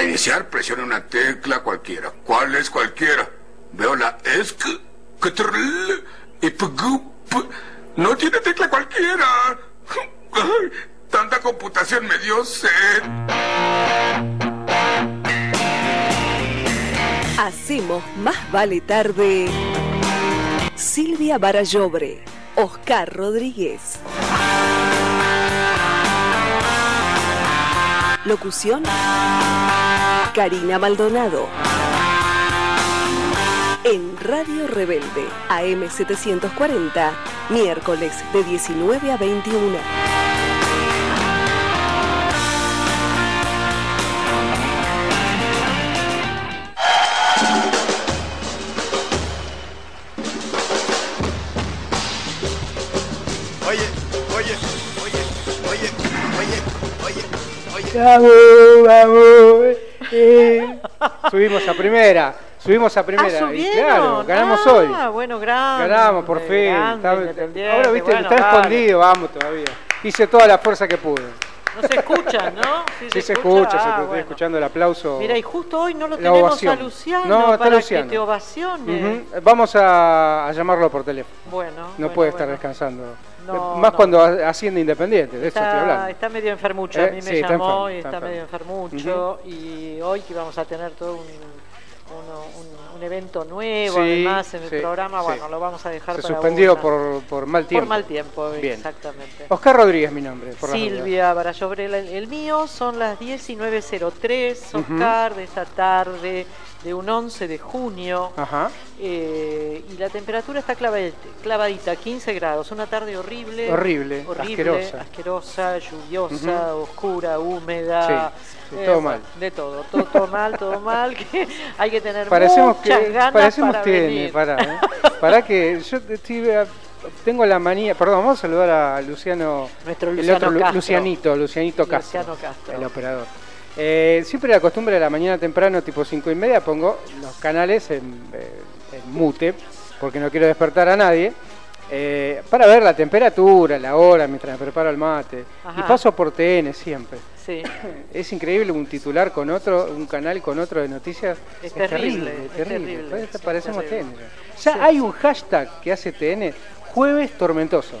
Para iniciar, presione una tecla cualquiera. ¿Cuál es cualquiera? Veo la ESC. No tiene tecla cualquiera. Tanta computación me dio sed. Hacemos más vale tarde. Silvia Barallobre, Oscar Rodríguez. Locución Karina Maldonado. En Radio Rebelde, AM740, miércoles de 19 a 21. Oye, oye, oye, oye, oye, oye, oye. Vamos, vamos. Eh. Subimos a primera, subimos a primera. Ah, y claro, ganamos Ah, hoy. bueno, grande. Ganamos, por fin. grande, ahora viste, bueno, está vale. escondido, vamos todavía. Hice toda la fuerza que pude. No se escuchan, ¿no? Sí, se escucha, se Ah, estoy bueno. escuchando el aplauso. Mira, y justo hoy no lo tenemos ovación. a Luciano No, está para Luciano. que te ovacione. Vamos a, a llamarlo por teléfono. Bueno. No bueno, puede estar descansando. No, Más no. cuando ha- asciende Independiente, de eso estoy Está, hablando. está medio enfermucho, Eh, a mí me sí, está llamó enfermo, y está está, medio enfermucho. Y hoy que vamos a tener todo un, uno- un- un evento nuevo, Sí, además, en el programa, bueno, lo vamos a dejar Se para suspendió una- por, por mal tiempo. Por mal tiempo, Bien. exactamente. Oscar Rodríguez, mi nombre. Por. Silvia Barallobrela, el, el mío son las 19.03, Ujú. Oscar, de esta tarde de un 11 de junio. Ajá. eh, la temperatura está clavadita, clavadita, 15 grados, una tarde horrible. Horrible, horrible, asquerosa. asquerosa, lluviosa, oscura, húmeda. Sí, sí, todo mal. De todo, todo, todo mal, todo mal. Que hay que tener Parecemos muchas que ganas parecemos para TN, venir. pará, ¿eh? Pará que yo estoy, eh, tengo la manía, perdón, vamos a saludar a Luciano, Nuestro el otro Castro. Lucianito, Lucianito Castro, Luciano Castro. el operador. Eh, siempre la costumbre de la mañana temprano, tipo 5 y media, pongo los canales en, eh, en mute, porque no quiero despertar a nadie, eh, para ver la temperatura, la hora, mientras me preparo el mate. Y paso por TN siempre. Sí. Es increíble un titular con otro, un canal con otro de noticias. Es terrible, terrible, es terrible. terrible, Parece- Parecemos terrible. TN. Ya, Ya hay un hashtag que hace TN, jueves tormentoso.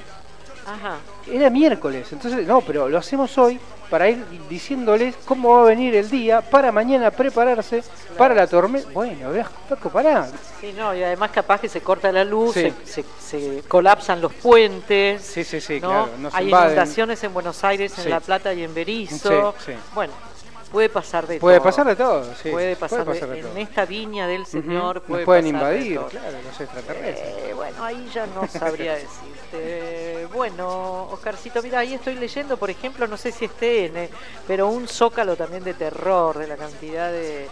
Ajá. Era miércoles, entonces, no, pero lo hacemos hoy para ir diciéndoles cómo va a venir el día, para mañana prepararse para la tormenta. Bueno, veas, Paco, pará. Sí, no, y además capaz que se corta la luz, Sí. se, se- se colapsan los puentes. Sí, sí, sí, ¿no? claro. Hay inundaciones en Buenos Aires, en Sí. La Plata y en Berizo. Sí, sí. Bueno, puede pasar de Puede todo. pasar de todo, sí. Puede pasar, de- de en todo. esta viña del. Señor puede pueden pasar de invadir, todo. claro, los extraterrestres. Eh, bueno, ahí ya no sabría decirte. Bueno, Oscarcito, mira, ahí estoy leyendo, por ejemplo, no sé si es TN, pero un zócalo también de terror, de la cantidad de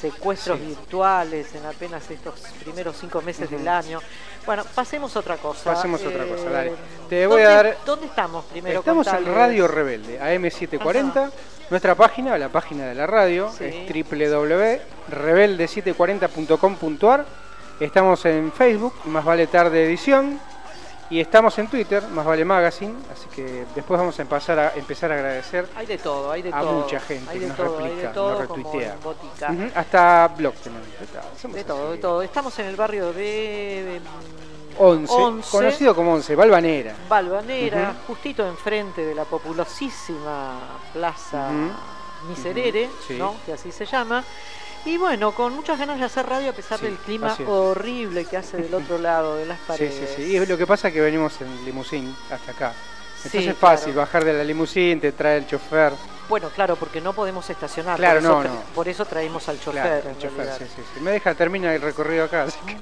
secuestros Sí. virtuales en apenas estos primeros cinco meses del año. Bueno, pasemos a otra cosa. Eh, Pasemos a otra cosa, dale. Te voy a ¿dónde- dar- ¿Dónde estamos primero? Estamos en. Radio Rebelde, AM740. Nuestra página, la página de la radio, Sí. es www.rebelde740.com.ar. Estamos en Facebook, Más Vale Tarde Edición. Y estamos en Twitter, Más Vale Magazine. Así que después vamos a empezar a, empezar a agradecer Hay de todo, hay de a todo. mucha gente hay que de nos todo, hay replica, de todo, nos como retuitea. en hasta blog tenemos. De todo, de todo. Estamos en el barrio de, 11, 11, conocido como 11, Balvanera. Balvanera, Ujú. justito enfrente de la populosísima Plaza. Miserere, Sí. ¿no? que así se llama. Y bueno, con muchas ganas de hacer radio a pesar Sí, del clima horrible que hace del otro lado de las Sí, paredes. sí, sí. Y lo que pasa es que venimos en limusín hasta acá. Entonces Sí, es fácil claro. bajar de la limusín, te trae el chofer. Bueno, claro, porque no podemos estacionar. Claro, por, eso no, tra- no. por eso traímos al chofer. Claro, en chofer, sí, sí, sí. Me deja, termina el recorrido acá. así que-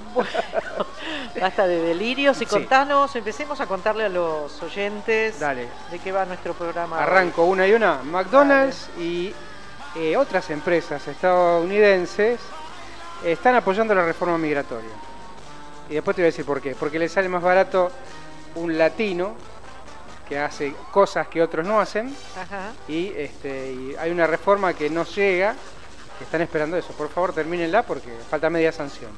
Basta de delirios y Sí. contanos, empecemos a contarle a los oyentes Dale. de qué va nuestro programa. Arranco una y una. McDonald's y eh, otras empresas estadounidenses están apoyando la reforma migratoria. Y después te voy a decir por qué. Porque le sale más barato un latino que hace cosas que otros no hacen Ajá. y, este, y hay una reforma que no llega, que están esperando eso. Por favor, termínenla porque falta media sanción.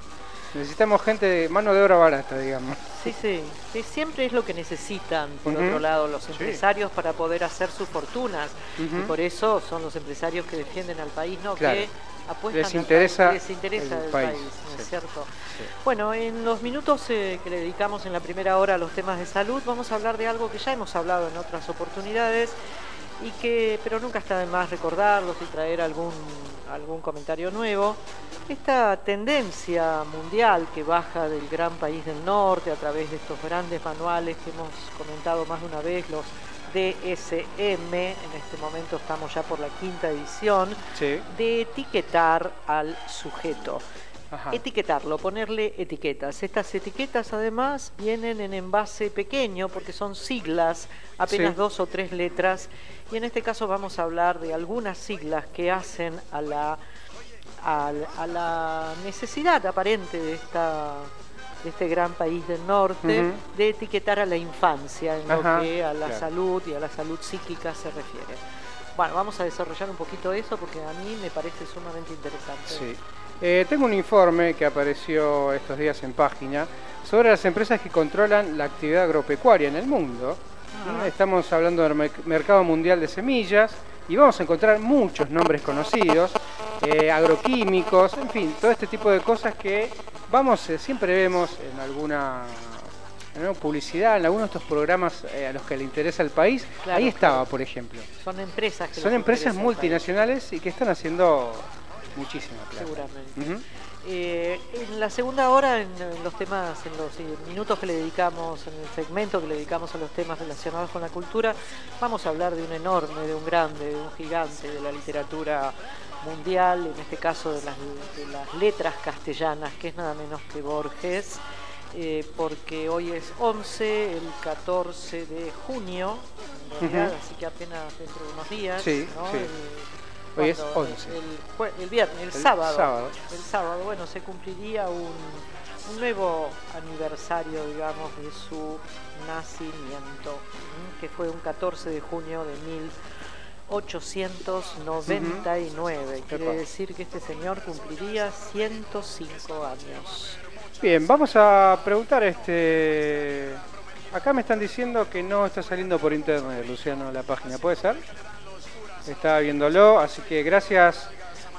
Necesitamos gente de mano de obra barata, digamos. Sí, sí, sí, siempre es lo que necesitan, por otro lado, los Sí. empresarios para poder hacer sus fortunas. Y por eso son los empresarios que defienden al país, ¿no? Claro. Que apuestan Les interesa les interesa el el país, país, ¿no es sí. cierto? Bueno, en los minutos eh, que le dedicamos en la primera hora a los temas de salud, vamos a hablar de algo que ya hemos hablado en otras oportunidades y que, pero nunca está de más recordarlos y traer algún, algún comentario nuevo. Esta tendencia mundial que baja del gran país del norte a través de estos grandes manuales que hemos comentado más de una vez, los DSM, en este momento estamos ya por la quinta edición, Sí. de etiquetar al sujeto. Ajá. Etiquetarlo, ponerle etiquetas. Estas etiquetas además vienen en envase pequeño porque son siglas, apenas Sí. dos o tres letras. Y en este caso vamos a hablar de algunas siglas que hacen a la, a la necesidad aparente de, esta, de este gran país del norte de etiquetar a la infancia en Ajá, lo que a la claro. salud y a la salud psíquica se refiere. Bueno, vamos a desarrollar un poquito eso porque a mí me parece sumamente interesante. Sí. Eh, tengo un informe que apareció estos días en página sobre las empresas que controlan la actividad agropecuaria en el mundo. Ah. Estamos hablando del merc- mercado mundial de semillas y vamos a encontrar muchos nombres conocidos, eh, agroquímicos, en fin, todo este tipo de cosas que vamos, eh, siempre vemos en alguna, publicidad, en algunos de estos programas eh, a los que le interesa el país. Claro, Ahí estaba, claro. por ejemplo. Son empresas que Son empresas multinacionales y que están haciendo muchísima plata. Seguramente. Eh, en la segunda hora, en, en los temas, en los eh, minutos que le dedicamos, en el segmento que le dedicamos a los temas relacionados con la cultura, vamos a hablar de un enorme, de un grande, de un gigante de la literatura mundial, en este caso de las, de las letras castellanas, que es nada menos que Borges, eh, porque hoy es 11, el 14 de junio, en realidad, Ujú. así que apenas dentro de unos días. Sí, ¿no? sí. El- Hoy es cuando- 11. El, viernes, el, El sábado, sábado. El sábado, bueno, se cumpliría un, un nuevo aniversario, digamos, de su nacimiento, que fue un 14 de junio de 1899. Quiere Epa. decir que este señor cumpliría 105 años. Bien, vamos a preguntar este. Acá me están diciendo que no está saliendo por internet, Luciano, la página. ¿Puede ser? Está viéndolo, así que gracias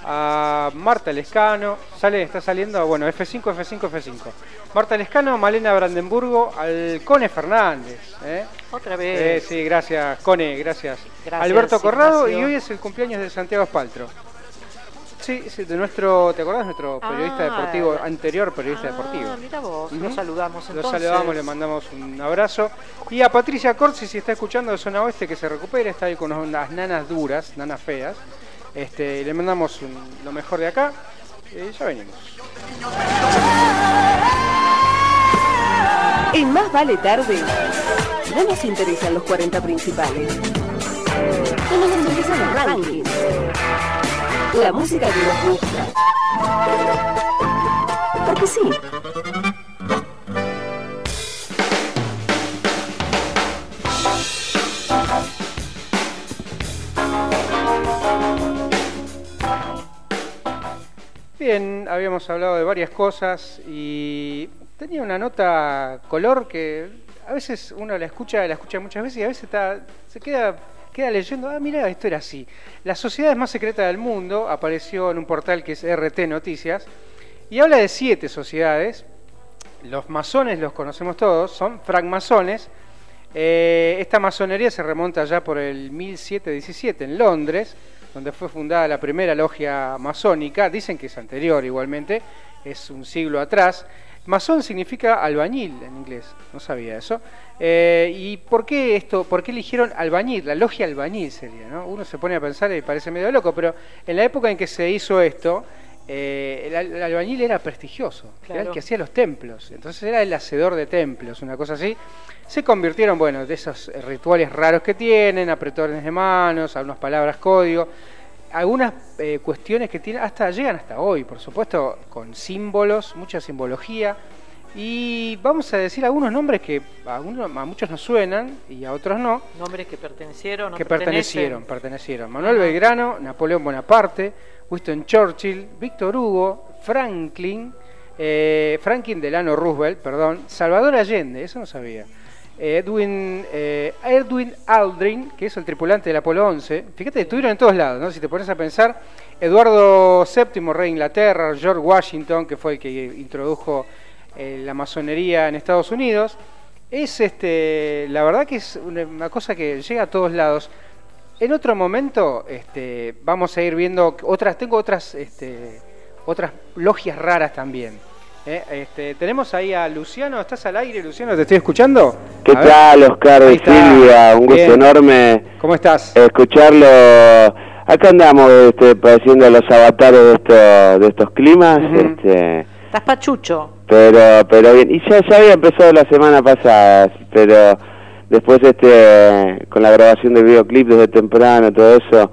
a Marta Lescano. Sale, está saliendo, bueno, F5, F5, F5. Marta Lescano, Malena Brandenburgo, Alcone Fernández. ¿eh? Otra Eh, vez. sí, gracias, Cone, gracias. Gracias, Alberto Corrado, Ignacio. y hoy es el cumpleaños de Santiago Espaltro. Sí, sí, de nuestro, ¿te acordás? Nuestro periodista Ah, deportivo, la- anterior periodista Ah, deportivo. mira vos, lo saludamos Lo entonces. saludamos, le mandamos un abrazo. Y a Patricia Corsi, si está escuchando de Zona Oeste, que se recupere, está ahí con unas nanas duras, nanas feas. Este, le mandamos lo mejor de acá. Y ya venimos. En Más Vale Tarde, no nos interesan los 40 principales. No nos interesan los rankings. La música que nos gusta. Porque sí. Habíamos hablado de varias cosas y tenía una nota color que a veces uno la escucha, la escucha muchas veces y a veces está, se queda, queda leyendo, ah, mira, esto era así. La sociedad más secreta del mundo apareció en un portal que es RT Noticias y habla de siete sociedades. Los masones los conocemos todos, son francmasones. Eh, esta masonería se remonta ya por el 1717 en Londres, donde fue fundada la primera logia masónica. Dicen que es anterior igualmente, es un siglo atrás. Masón significa albañil en inglés, no sabía eso. Eh, ¿Y por qué esto? ¿Por qué eligieron albañil? La logia albañil sería, ¿no? Uno se pone a pensar y parece medio loco, pero en la época en que se hizo esto, eh, el, al- el albañil era prestigioso, era el que hacía los templos, entonces era el hacedor de templos, una cosa así. Se convirtieron, bueno, de esos rituales raros que tienen, apretones de manos, algunas palabras código, algunas eh, cuestiones que tienen, hasta llegan hasta hoy, por supuesto, con símbolos, mucha simbología. Y vamos a decir algunos nombres que a, uno- a muchos nos suenan y a otros no, Nombres que pertenecieron o que pertenecieron, pertenecieron. Manuel. Belgrano, Napoleón Bonaparte, Winston Churchill, Víctor Hugo, Franklin, eh, Franklin Delano Roosevelt, perdón, Salvador Allende, eso no sabía. Edwin, eh, Edwin Aldrin, que es el tripulante del Apolo 11. Fíjate, estuvieron en todos lados, ¿no? Si te pones a pensar, Eduardo VII, rey de Inglaterra, George Washington, que fue el que introdujo eh, la masonería en Estados Unidos. Es este, la verdad que es una, una cosa que llega a todos lados. En otro momento, este, vamos a ir viendo otras, tengo otras, este, otras logias raras también. ¿eh? Este, tenemos ahí a Luciano, ¿estás al aire, Luciano? ¿Te estoy escuchando? ¿Qué A ver. tal, Oscar está. Silvia? Un gusto Bien. enorme ¿Cómo estás? escucharlo. Acá andamos este, padeciendo los avatares de, esto- de estos climas, este, Estás pachucho. pero pero bien. Y ya, ya había empezado la semana pasada, pero después este con la grabación del videoclip desde temprano, todo eso,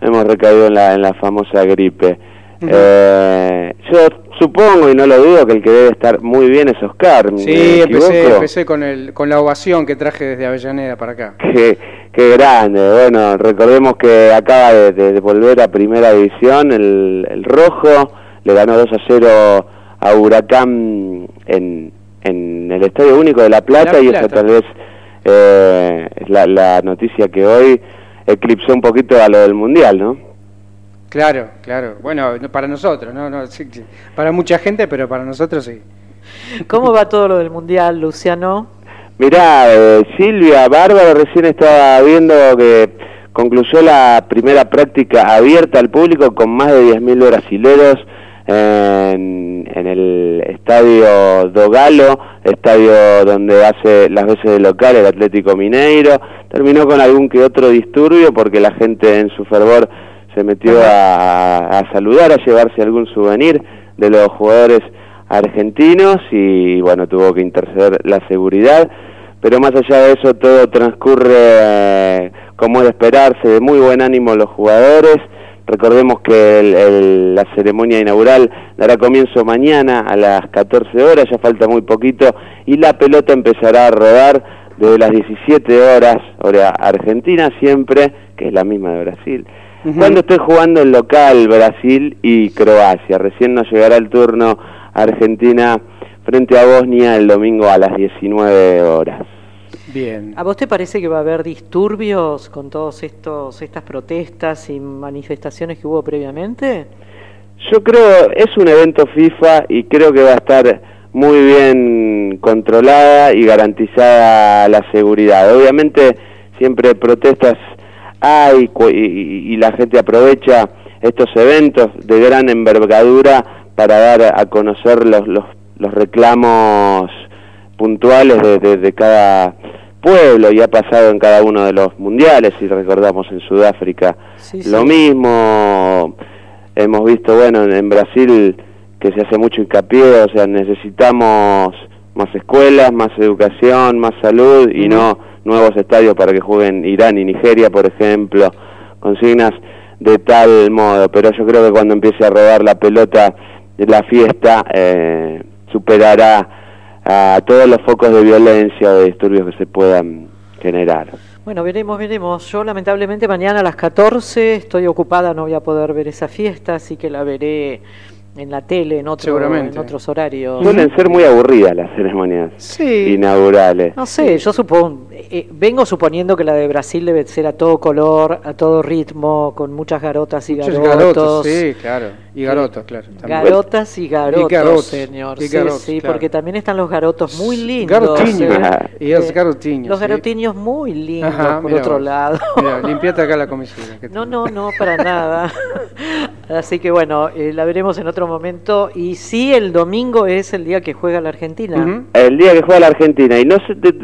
hemos recaído en la, en la famosa gripe. Eh, yo supongo, y no lo dudo, que el que debe estar muy bien es Oscar. ¿me Sí, empecé, empecé con, el, con la ovación que traje desde Avellaneda para acá. Qué, qué grande. Bueno, recordemos que acaba de, volver a primera división el, el Rojo. Le ganó 2 a 0 a Huracán en, en el Estadio Único de La Plata La y Plata. tal vez eh, es la, la noticia que hoy eclipsó un poquito a lo del Mundial, ¿no? Claro, claro. Bueno, no- para nosotros, ¿no? no sí, sí. Para mucha gente, pero para nosotros sí. ¿Cómo va todo lo del mundial, Luciano? Mirá, eh, Silvia, Bárbara recién estaba viendo que concluyó la primera práctica abierta al público con más de 10.000 brasileros en, en el estadio Dogalo, estadio donde hace las veces de local el Atlético Mineiro. Terminó con algún que otro disturbio porque la gente en su fervor se metió a, a saludar, a llevarse algún souvenir de los jugadores argentinos y bueno, tuvo que interceder la seguridad. Pero más allá de eso, todo transcurre eh, como es de esperarse, de muy buen ánimo los jugadores. Recordemos que el- el- la ceremonia inaugural dará comienzo mañana a las 14 horas, ya falta muy poquito, y la pelota empezará a rodar desde las 17 horas, hora argentina siempre, que es la misma de Brasil. Cuando esté jugando el local Brasil y Croacia, recién nos llegará el turno Argentina frente a Bosnia el domingo a las 19 horas. Bien. ¿A vos te parece que va a haber disturbios con todos estos estas protestas y manifestaciones que hubo previamente? Yo creo es un evento FIFA y creo que va a estar muy bien controlada y garantizada la seguridad. Obviamente siempre protestas hay cu- y, y- y la gente aprovecha estos eventos de gran envergadura para dar a conocer los, los, los reclamos puntuales de, de- de cada pueblo y ha pasado en cada uno de los mundiales, si recordamos en Sudáfrica Sí, lo sí. mismo, hemos visto, bueno, en, en Brasil que se hace mucho hincapié, o sea, necesitamos más escuelas, más educación, más salud y no nuevos estadios para que jueguen Irán y Nigeria, por ejemplo, consignas de tal modo, pero yo creo que cuando empiece a rodar la pelota, la fiesta eh, superará a todos los focos de violencia de disturbios que se puedan generar. Bueno, veremos, veremos. Yo lamentablemente mañana a las 14 estoy ocupada, no voy a poder ver esa fiesta, así que la veré en la tele, en, otro, en otros horarios. Suelen ser muy aburridas las ceremonias Sí. inaugurales. No sé, yo supongo, eh, vengo suponiendo que la de Brasil debe ser a todo color, a todo ritmo, con muchas garotas y garotos. garotos, sí, claro. Y garotos, claro. también. Garotas y garotos, garotos, señor. y sí, garotos, sí, claro. porque también están los garotos muy lindos. Garotiños. ¿eh? Y los Eh, garotiños, Los sí. garotiños muy lindos, Ajá, por mirá otro vos. lado. Mira, limpiate acá la comisura. No, no, no, para nada. Así que bueno, eh, la veremos en otro momento. Y sí, el domingo es el día que juega la Argentina. El día que juega la Argentina, y no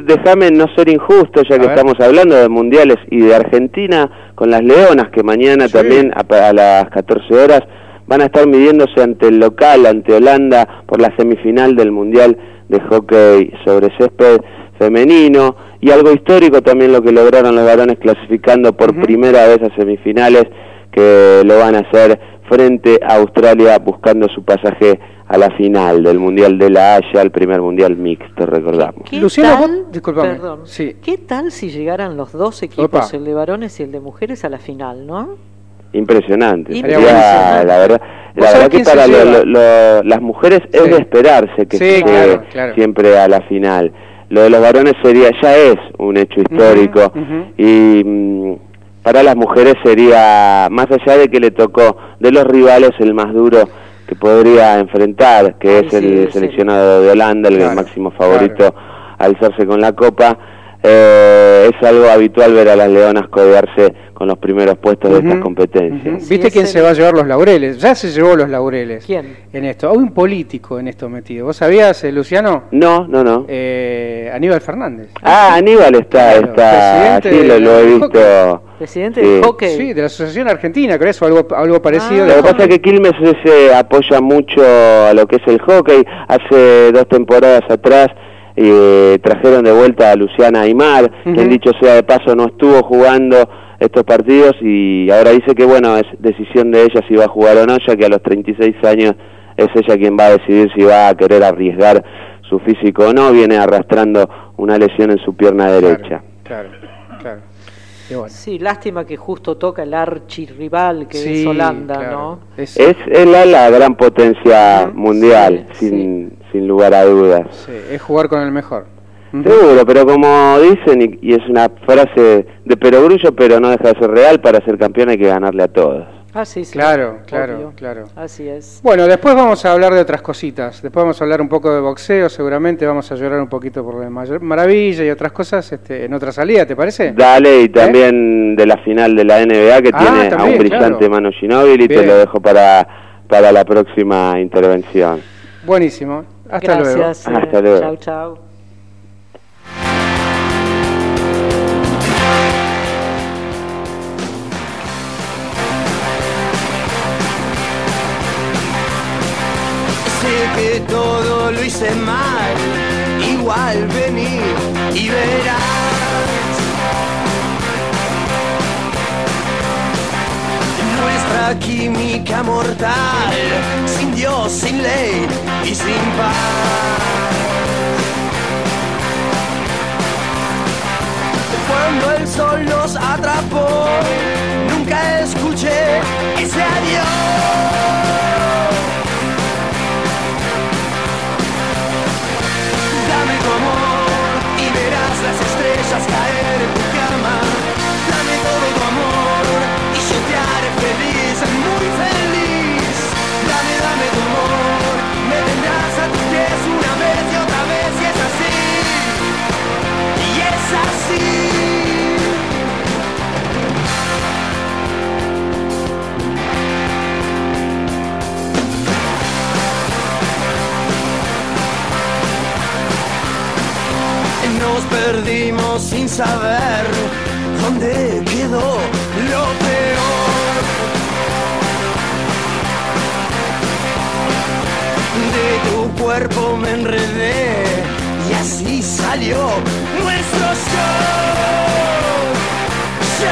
déjame no ser injusto, ya A que ver. estamos hablando de mundiales y de Argentina, con las Leonas, que mañana Sí. también a, pa- a las 14 horas van a estar midiéndose ante el local, ante Holanda, por la semifinal del Mundial de Hockey sobre césped femenino, y algo histórico también lo que lograron los varones clasificando por primera vez a semifinales, que lo van a hacer frente a Australia buscando su pasaje a la final del Mundial de la Haya, el primer Mundial mixto, recordamos. ¿Qué Luciano, tal, perdón, sí. ¿qué tal si llegaran los dos equipos, Opa. el de varones y el de mujeres, a la final, no? Impresionante, Impresionante. sería, la verdad. La verdad que se para lo- lo- lo- las mujeres es de esperarse que Sí, llegue claro, claro. siempre a la final. Lo de los varones sería ya es un hecho histórico y para las mujeres sería más allá de que le tocó de los rivales el más duro que podría enfrentar, que Ay, es sí, el sí. seleccionado de Holanda, el Claro, máximo favorito a alzarse con la copa. Eh, es algo habitual ver a las leonas codearse con los primeros puestos de estas competencias. ¿Viste quién el- se va a llevar los laureles? Ya se llevó los laureles. ¿Quién? En esto. Hay un político en esto metido. ¿Vos sabías, eh, Luciano? No, no, no. Eh, Aníbal Fernández. Ah, Aníbal está, Claro, está, presidente sí, lo, he la- visto. Presidente Sí. del hockey. Sí, de la Asociación Argentina, creo eso, algo, algo parecido. Ah. de Lo que pasa es que Quilmes se apoya mucho a lo que es el hockey. Hace dos temporadas atrás eh, trajeron de vuelta a Luciana Aymar, quien dicho sea de paso no estuvo jugando estos partidos y ahora dice que bueno, es decisión de ella si va a jugar o no, ya que a los 36 años es ella quien va a decidir si va a querer arriesgar su físico o no, viene arrastrando una lesión en su pierna derecha. Claro, claro. Bueno. Sí, lástima que justo toca el archirrival que Sí, es Holanda, claro. ¿no? Es, Es, la, la gran potencia mundial, sí, sin, sin lugar a dudas. sí, es jugar con el mejor. Seguro, pero como dicen, y, y es una frase de perogrullo, pero no deja de ser real, para ser campeón hay que ganarle a todos. Ah, sí, sí. Claro, claro, obvio. claro. Así es. Bueno, después vamos a hablar de otras cositas. Después vamos a hablar un poco de boxeo, seguramente vamos a llorar un poquito por la Mayor- maravilla y otras cosas este, en otra salida, ¿te parece? Dale, y también de la final de la NBA, que ¿Eh? Ah, tiene a un brillante claro. Manu Ginóbili, te lo dejo para, para la próxima intervención. Buenísimo. Hasta Gracias. luego. eh, Hasta luego. Chau, chau. Sé que todo lo hice mal, igual vení y verás. Química mortal, sin Dios, sin ley y sin paz. Cuando el sol nos atrapó, nunca escuché ese adiós. Perdimos sin saber dónde quedó lo peor. De tu cuerpo me enredé y así salió nuestro show. Show.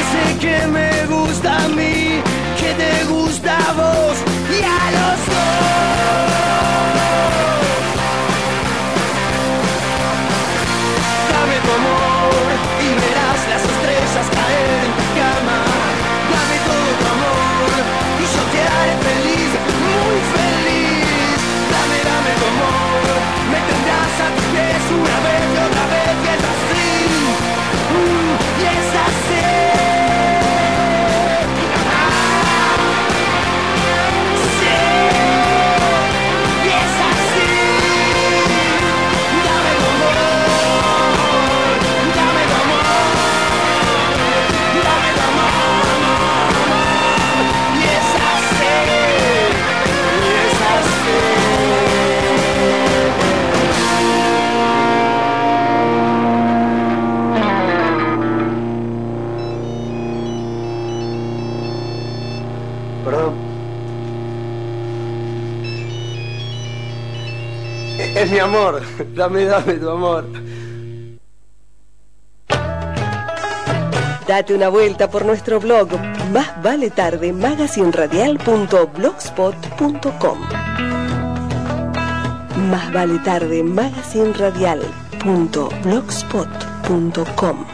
Ese que me gusta a mí, que te gusta a vos y amor, dame, dame tu amor. Date una vuelta por nuestro blog Más vale tarde magazinradial.blogspot.com Más vale tarde magazinradial.blogspot.com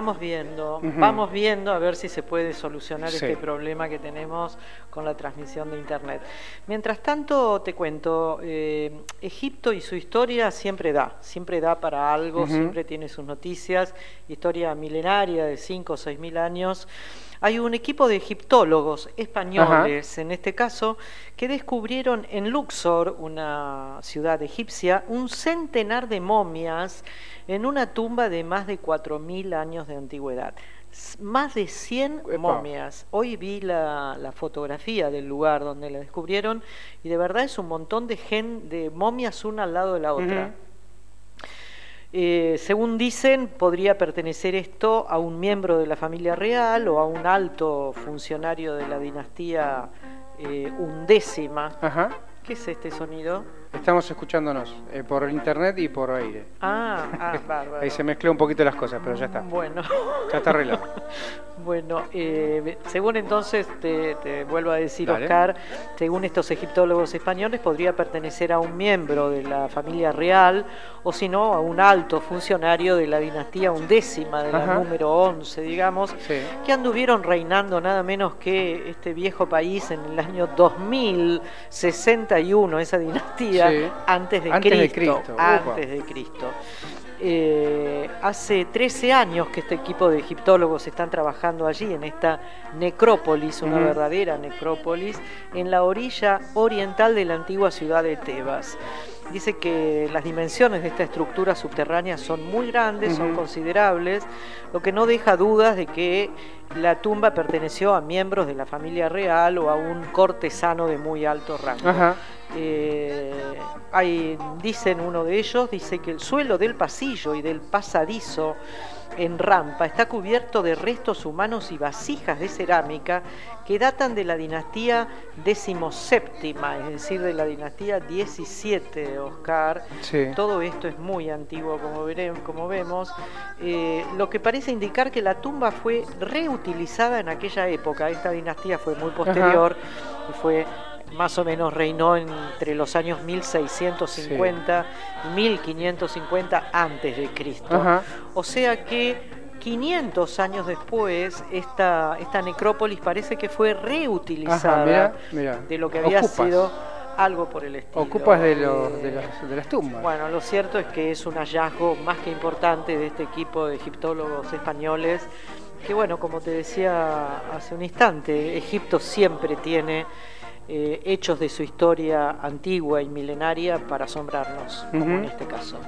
estamos viendo, vamos viendo a ver si se puede solucionar Sí. este problema que tenemos con la transmisión de Internet. Mientras tanto, te cuento, eh, Egipto y su historia siempre da, siempre da para algo, siempre tiene sus noticias, historia milenaria de 5 o 6 mil años. Hay un equipo de egiptólogos españoles, en este caso, que descubrieron en Luxor, una ciudad egipcia, un centenar de momias en una tumba de más de 4.000 años de antigüedad. Más de 100 Epa. momias. Hoy vi la, la fotografía del lugar donde la descubrieron y de verdad es un montón de, gen, de momias una al lado de la otra. Eh, según dicen, podría pertenecer esto a un miembro de la familia real o a un alto funcionario de la dinastía eh, undécima. Ajá. ¿Qué es este sonido? Estamos escuchándonos eh, por internet y por aire. Ah, ah, bárbaro. Ahí se mezcló un poquito las cosas, pero ya está. Bueno, Ya está arreglado. bueno eh, según entonces, te, te vuelvo a decir, Dale. Oscar, según estos egiptólogos españoles, podría pertenecer a un miembro de la familia real o si no, a un alto funcionario de la dinastía undécima, de la Ajá. número 11, digamos, Sí. que anduvieron reinando nada menos que este viejo país en el año 2061, esa dinastía, Sí. antes de Antes de Cristo. Upa. antes de Cristo. Eh, hace 13 años que este equipo de egiptólogos están trabajando allí, en esta necrópolis, una verdadera necrópolis, en la orilla oriental de la antigua ciudad de Tebas. Dice que las dimensiones de esta estructura subterránea son muy grandes, son considerables, lo que no deja dudas de que la tumba perteneció a miembros de la familia real o a un cortesano de muy alto rango. Eh, hay, dicen uno de ellos, dice que el suelo del pasillo y del pasadizo en rampa está cubierto de restos humanos y vasijas de cerámica que datan de la dinastía decimoséptima, es decir, de la dinastía 17, Oscar. Sí. Todo esto es muy antiguo, como, veremos, como vemos, eh, lo que parece indicar que la tumba fue reutilizada en aquella época. Esta dinastía fue muy posterior y fue más o menos reinó entre los años 1650 y 1550 antes de Cristo. Ajá. O sea que 500 años después esta, esta necrópolis parece que fue reutilizada Ajá, de lo que había Ocupas. sido algo por el estilo. Ocupas de, los, Eh, de, las, de las tumbas. bueno, lo cierto es que es un hallazgo más que importante de este equipo de egiptólogos españoles, que bueno, como te decía hace un instante, Egipto siempre tiene eh, hechos de su historia antigua y milenaria para asombrarnos, como en este caso.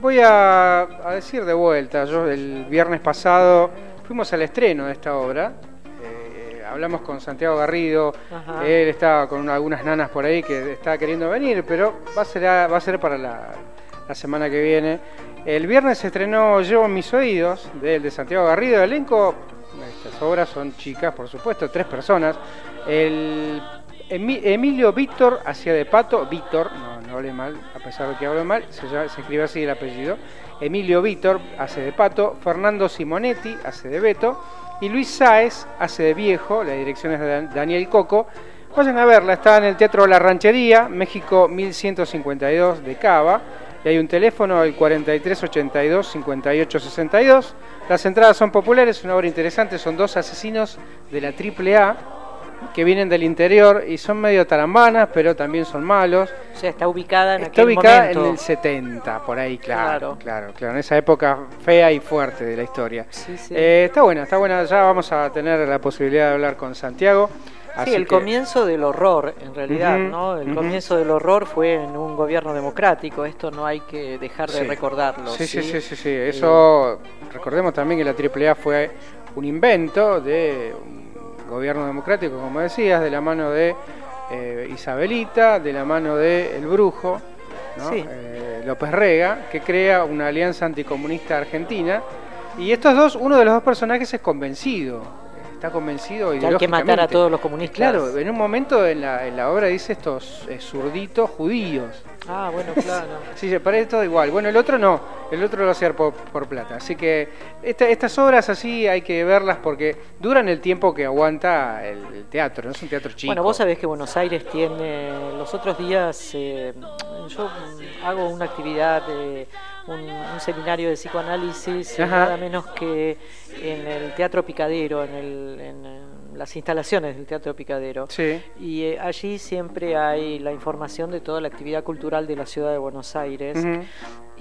Voy a, a decir de vuelta, yo el viernes pasado fuimos al estreno de esta obra, eh, hablamos con Santiago Garrido, Ajá. él estaba con una- algunas nanas por ahí que está queriendo venir, pero va a ser, a- va a ser para la, la semana que viene. El viernes se estrenó Llevo en mis oídos, de, de Santiago Garrido, el elenco, estas obras son chicas, por supuesto, tres personas. El Emilio Víctor hacía de pato, Víctor, no, no hablé mal, a pesar de que hablo mal, se, llama- se escribe así el apellido. Emilio Víctor hace de pato, Fernando Simonetti hace de Beto y Luis Sáez hace de viejo, la dirección es de Dan- Daniel Coco. Vayan a verla, está en el Teatro La Ranchería, México 1152 de Cava. Y hay un teléfono, el 4382 5862. Las entradas son populares, una obra interesante, son dos asesinos de la AAA que vienen del interior y son medio tarambanas, pero también son malos. O sea, está ubicada en Está aquel ubicada momento. en el 70, por ahí, claro, Claro. claro, claro, en esa época fea y fuerte de la historia. Sí, sí. Eh, está buena, está buena, ya vamos a tener la posibilidad de hablar con Santiago. Sí, así el que- comienzo del horror, en realidad, Ujú, ¿no? El ujú. comienzo del horror fue en un gobierno democrático. Esto no hay que dejar de Sí. recordarlo. Sí, sí, sí, sí, sí. Eh, Eso, recordemos también que la AAA fue un invento de un gobierno democrático, como decías, de la mano de eh, Isabelita, de la mano de El Brujo, ¿no? Sí. Eh, López Rega, que crea una alianza anticomunista argentina. Y estos dos, uno de los dos personajes es convencido. está convencido Que hay que matar a todos los comunistas. Claro, en un momento en la, en la obra dice estos eh, zurditos judíos. Ah, bueno, claro. Sí, se parece todo igual. Bueno, el otro no, el otro lo va a hacer por, por plata. Así que esta- estas obras así hay que verlas porque duran el tiempo que aguanta el, el teatro, no es un teatro chico. Bueno, vos sabés que Buenos Aires tiene. Los otros días eh, yo hago una actividad, de un, un seminario de psicoanálisis, eh, Ajá. nada menos que en el Teatro Picadero, en, el- en, eh, las instalaciones del Teatro Picadero. Sí. Y eh, allí siempre hay la información de toda la actividad cultural de la ciudad de Buenos Aires. Ujú.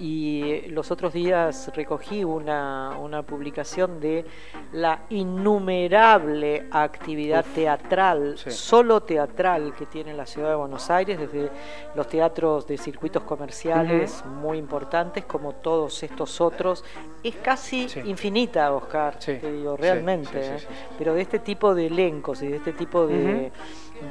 Y los otros días recogí una, una publicación de la innumerable actividad teatral, sí. solo teatral, que tiene la ciudad de Buenos Aires, desde los teatros de circuitos comerciales muy importantes, como todos estos otros. Es casi Sí. infinita, Oscar, Sí, te digo, realmente. ¿eh? Pero de este tipo de elencos y de este tipo de,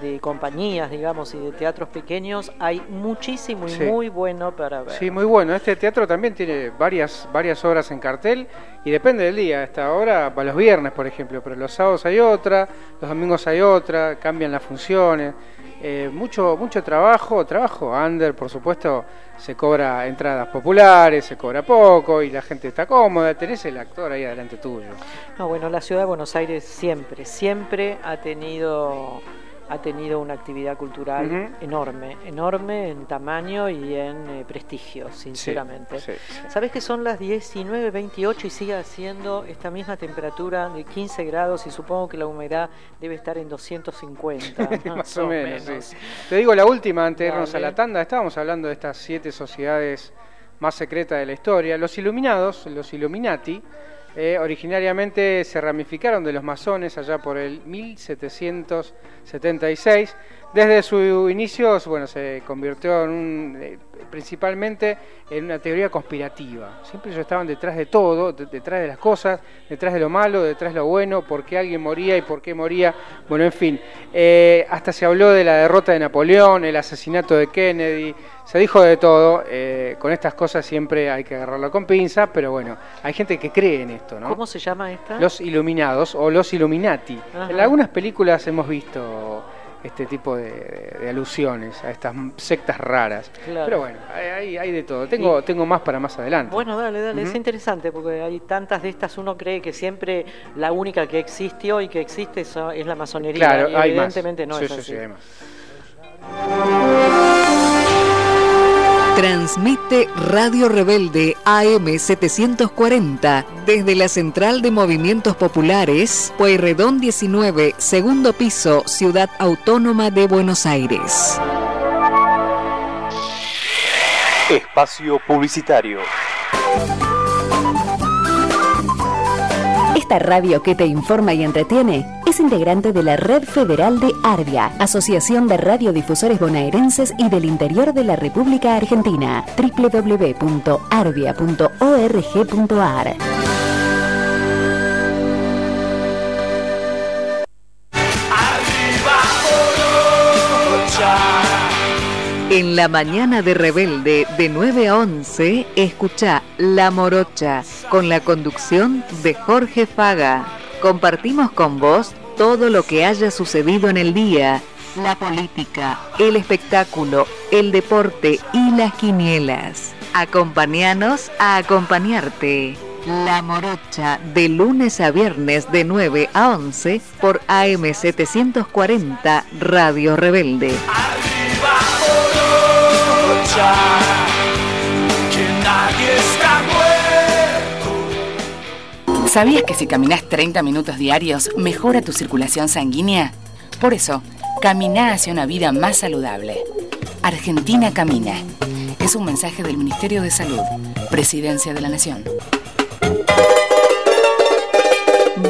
de compañías, digamos, y de teatros pequeños, hay muchísimo y Sí. muy bueno para ver. Sí, muy bueno. Este teatro también tiene varias, varias obras en cartel y depende del día. Esta hora para los viernes, por ejemplo, pero los sábados hay otra, los domingos hay otra, cambian las funciones. Eh, mucho, mucho trabajo, trabajo under, por supuesto, se cobra entradas populares, se cobra poco y la gente está cómoda. Tenés el actor ahí adelante tuyo. No, bueno, la ciudad de Buenos Aires siempre, siempre ha tenido ha tenido una actividad cultural enorme, enorme en tamaño y en eh, prestigio, sinceramente. Sí. Sabés que son las 19.28 y sigue haciendo esta misma temperatura de 15 grados y supongo que la humedad debe estar en 250. Más o menos. Te digo la última antes de irnos a la tanda. Estábamos hablando de estas siete sociedades más secretas de la historia. Los Iluminados, los Illuminati, eh, originariamente se ramificaron de los masones allá por el 1776. Desde su inicio, bueno, se convirtió en un, eh, principalmente en una teoría conspirativa. Siempre ellos estaban detrás de todo, de- detrás de las cosas, detrás de lo malo, detrás de lo bueno, por qué alguien moría y por qué moría. Bueno, en fin, eh, hasta se habló de la derrota de Napoleón, el asesinato de Kennedy, se dijo de todo. eh, con estas cosas siempre hay que agarrarlo con pinzas, pero bueno, hay gente que cree en esto, ¿no? ¿Cómo se llama esta? Los Iluminados o los Illuminati. Ajá. En algunas películas hemos visto este tipo de, alusiones a estas sectas raras. Claro. Pero bueno, hay, hay- de todo. Tengo, Y- tengo más para más adelante. Bueno, dale, dale, es interesante porque hay tantas de estas, uno cree que siempre la única que existió y que existe es, la masonería. claro, y hay más. evidentemente no sí, es sí, así. sí, hay más. Transmite Radio Rebelde AM 740 desde la Central de Movimientos Populares, Pueyrredón 19, segundo piso, Ciudad Autónoma de Buenos Aires. Espacio Publicitario. Esta radio que te informa y entretiene es integrante de la Red Federal de Arbia, Asociación de Radiodifusores Bonaerenses y del Interior de la República Argentina, www.arbia.org.ar. En la mañana de Rebelde, de 9 a 11, escucha La Morocha, con la conducción de Jorge Faga. Compartimos con vos todo lo que haya sucedido en el día, la política, el espectáculo, el deporte y las quinielas. Acompáñanos a acompañarte. La Morocha, de lunes a viernes de 9 a 11 por AM740 Radio Rebelde. ¿Sabías que si caminas 30 minutos diarios mejora tu circulación sanguínea? Por eso, camina hacia una vida más saludable. Argentina Camina. Es un mensaje del Ministerio de Salud, Presidencia de la Nación.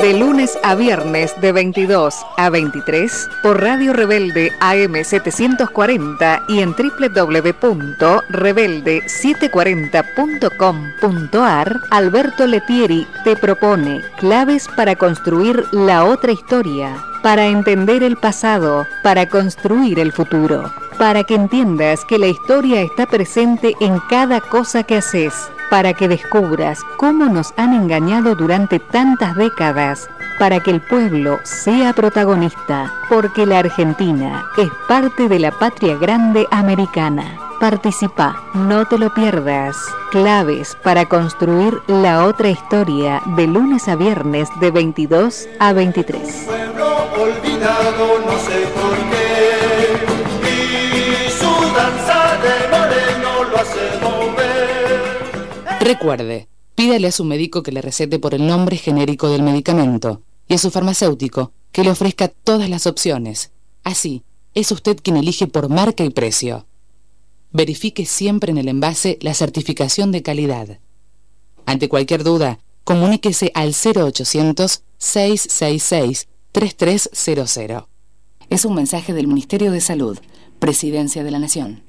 De lunes a viernes de 22 a 23 por Radio Rebelde AM740 y en www.rebelde740.com.ar, Alberto Letieri te propone claves para construir la otra historia, para entender el pasado, para construir el futuro, para que entiendas que la historia está presente en cada cosa que haces para que descubras cómo nos han engañado durante tantas décadas, para que el pueblo sea protagonista, porque la Argentina es parte de la patria grande americana. Participa, no te lo pierdas. Claves para construir la otra historia de lunes a viernes de 22 a 23. Pueblo olvidado, no sé Recuerde, pídale a su médico que le recete por el nombre genérico del medicamento y a su farmacéutico que le ofrezca todas las opciones. Así, es usted quien elige por marca y precio. Verifique siempre en el envase la certificación de calidad. Ante cualquier duda, comuníquese al 0800 666 3300. Es un mensaje del Ministerio de Salud, Presidencia de la Nación.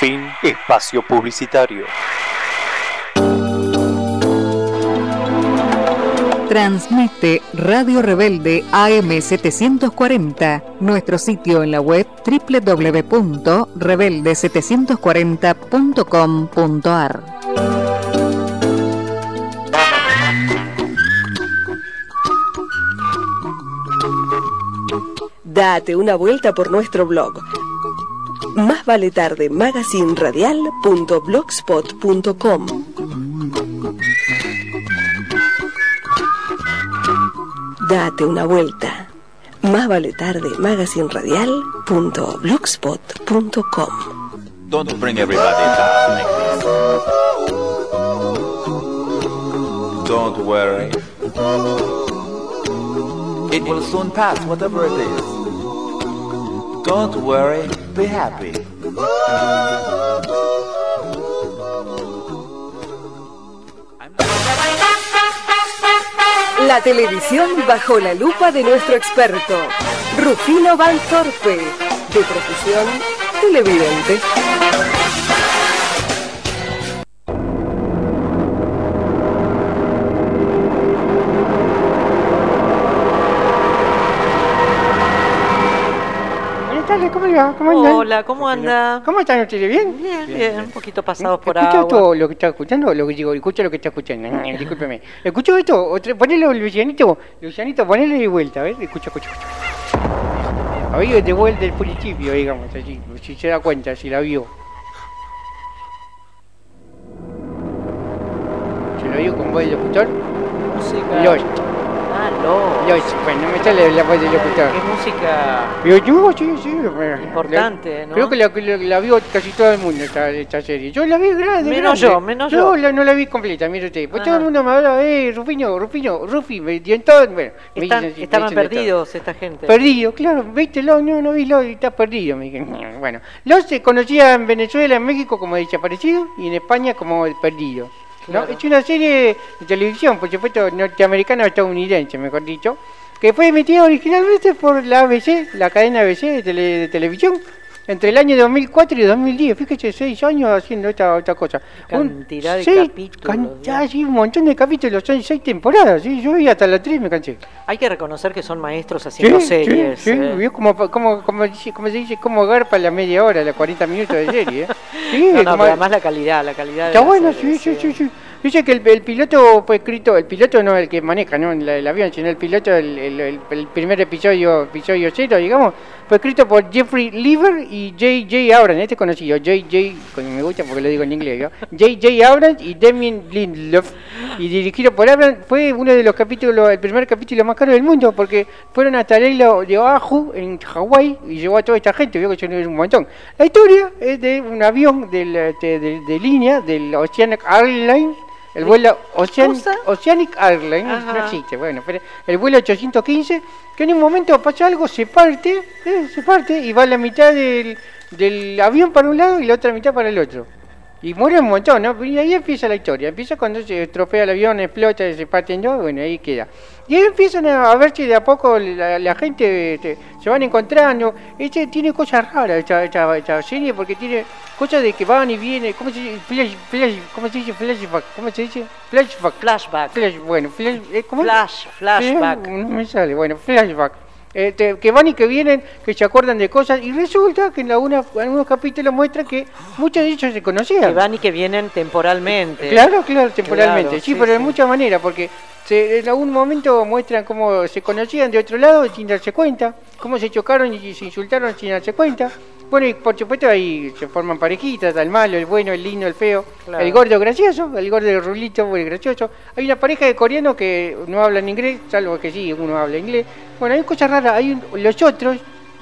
Fin espacio publicitario. Transmite Radio Rebelde AM740, nuestro sitio en la web www.rebelde740.com.ar. Date una vuelta por nuestro blog. Más vale tarde magazinradial.blogspot.com. Date una vuelta. Más vale tarde magazinradial.blogspot.com. Don't bring everybody down like this. Don't worry. It will soon pass, whatever it is. Don't worry, be happy. La televisión bajo la lupa de nuestro experto, Rufino Van de profesión televidente. Tardes, ¿cómo andan? Hola, ¿cómo anda? ¿Cómo están ustedes? ¿Bien? Bien, bien, un poquito pasados por ¿Escucha agua. todo lo que está escuchando? Lo que digo, escucha lo que está escuchando. Discúlpeme. ¿Escuchó esto? Otra- Ponelo, Lucianito. Lucianito, ponelo de vuelta, a ver. Escucha, escucha, escucha. Oye, de vuelta del principio, digamos, así. Si se da cuenta, si la vio. ¿Se lo vio con voz de locutor? Música. Lost. Ah, Lost. Lost. Bueno, no me sale la voz de locutor. Qué música Yo, yo, sí, sí. bueno, importante, la- ¿no? Creo que la, la- la vio casi todo el mundo esta, esta serie. Yo la vi grande. Menos grande. yo, menos yo. la- no la vi completa, mire usted. Pues todo Ajá. el mundo me hablaba, eh, Rufino, Rufino, Rufi, me dio todo. Bueno, me Están- me estaban todo. perdidos esta gente. Perdido, claro, viste, lo, no, no vi lo, está perdido. Me dije, bueno, lo se conocía en Venezuela, en México como desaparecido y en España como perdido. ¿No? Claro. Es una serie de televisión, por supuesto, norteamericana o estadounidense, mejor dicho, que fue emitida originalmente por la ABC, la cadena ABC de, tele- de televisión, entre el año 2004 y 2010. Fíjese, seis años haciendo esta, esta cosa. Cantidad de seis capítulos, cantidad, sí, un montón de capítulos, son seis temporadas. ¿sí? Yo vi hasta tres y me cansé. Hay que reconocer que son maestros haciendo series. Sí, sí, eh. vio como, como, como, como se dice, como garpa la media hora, los 40 minutos de serie. ¿eh? Sí, No, no, pero además la calidad, la calidad. está la bueno, sí, sí, sí, sí. Dice que el, el piloto fue escrito, el piloto no el que maneja ¿no? el, el avión, sino el piloto, el- el primer episodio, episodio cero, digamos, fue escrito por Jeffrey Lever y J.J. Abrams, este conocido, J.J., me gusta porque lo digo en inglés. J.J. Abrams y Damien Lindelof, y dirigido por Abrams, fue uno de los capítulos, el primer capítulo más caro del mundo, porque fueron hasta el isla de Oahu, en Hawái, y llevó a toda esta gente, vio que eso no es un montón. La historia es de un avión del, este, de, de línea del Oceanic Airlines, el vuelo Ocean- Oceanic Airlines, no existe, bueno, pero el vuelo 815, que en un momento pasa algo, se parte, eh, se parte y va la mitad del, del avión para un lado y la otra mitad para el otro. Y muere un montón, ¿no? Y ahí empieza la historia. Empieza cuando se estropea el avión, explota, se parte en dos, bueno, ahí queda. Y ahí empiezan a, ver si de a poco la, la gente este, se van encontrando. Este tiene cosas raras, esta, esta, esta serie, porque tiene cosas de que van y vienen. ¿Cómo se dice? Flash, flash, ¿cómo se dice? Flashback. ¿Cómo se dice? Flashback. Flashback. Flash, bueno, flash, eh, ¿cómo? Flash, flashback. No me sale, bueno, flashback. Este, que van y que vienen, que se acuerdan de cosas, y resulta que en alguna- algunos capítulos muestran que muchos de ellos se conocían. Que van y que vienen temporalmente. Claro, claro, temporalmente. Claro, sí, sí, pero de sí. muchas maneras, porque se- en algún momento muestran cómo se conocían de otro lado sin darse cuenta, cómo se chocaron y se insultaron sin darse cuenta. Bueno, y por supuesto ahí se forman parejitas, el malo, el bueno, el lindo, el feo, Claro. el gordo gracioso, el gordo el rulito, el gracioso. Hay una pareja de coreanos que no hablan inglés, salvo que sí, uno habla inglés. Bueno, hay cosas raras, hay un- los otros,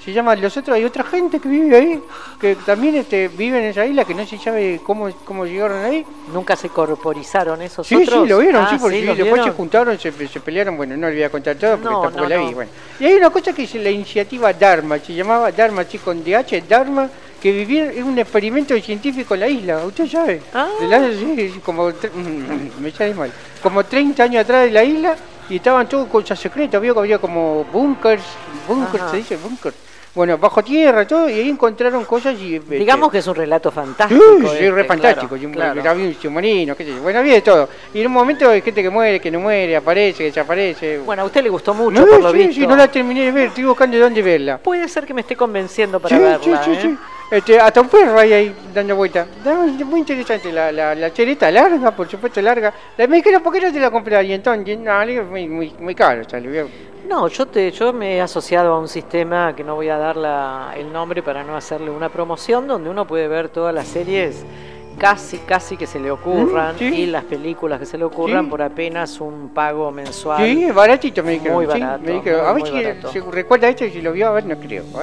se llaman los otros, hay otra gente que vive ahí, que también este, vive en esa isla, que no se sabe cómo, cómo llegaron ahí. ¿Nunca se corporizaron esos Sí, otros? sí, lo vieron, Ah, sí, porque ¿los después se vieron? juntaron, se, se pelearon, bueno, no le voy a contar todo porque No, tampoco no, la no. vi. Bueno. Y hay una cosa que es la iniciativa Dharma, se llamaba Dharma, sí, con DH, Dharma, que vivía en un experimento científico en la isla, usted sabe. Ah. La- sí, sí, como, me sale mal, como 30 años atrás de la isla y estaban todos cosas secretas, vio que había como bunkers, bunkers, Ajá. se dice bunkers. Bueno, bajo tierra, todo, y ahí encontraron cosas y... este, Digamos que es un relato fantástico. Sí, sí, este, re fantástico. claro, y un- claro. Un submarino, qué sé yo. Bueno, había de todo. Y en un momento hay gente que muere, que no muere, aparece, que desaparece. Bueno, a usted le gustó mucho, no, por lo sí, visto. sí, no la terminé de ver, estoy buscando dónde verla. Puede ser que me esté convenciendo para sí, verla. sí, sí, ¿eh? sí. Este, hasta un perro hay ahí dando vuelta. Muy interesante, la, la, la chereta larga, por supuesto larga. La me dijeron, ¿por qué no te la compré ahí entonces? No, le muy, muy, muy caro, sale. vio. No, yo te, yo me he asociado a un sistema que no voy a dar la- el nombre para no hacerle una promoción, donde uno puede ver todas las series casi, casi que se le ocurran Mm, sí. y las películas que se le ocurran Sí. por apenas un pago mensual. Sí, es baratito, me dijeron. Muy sí, barato, me dijeron. a ver si se recuerda esto y si lo vio, a ver, no creo. A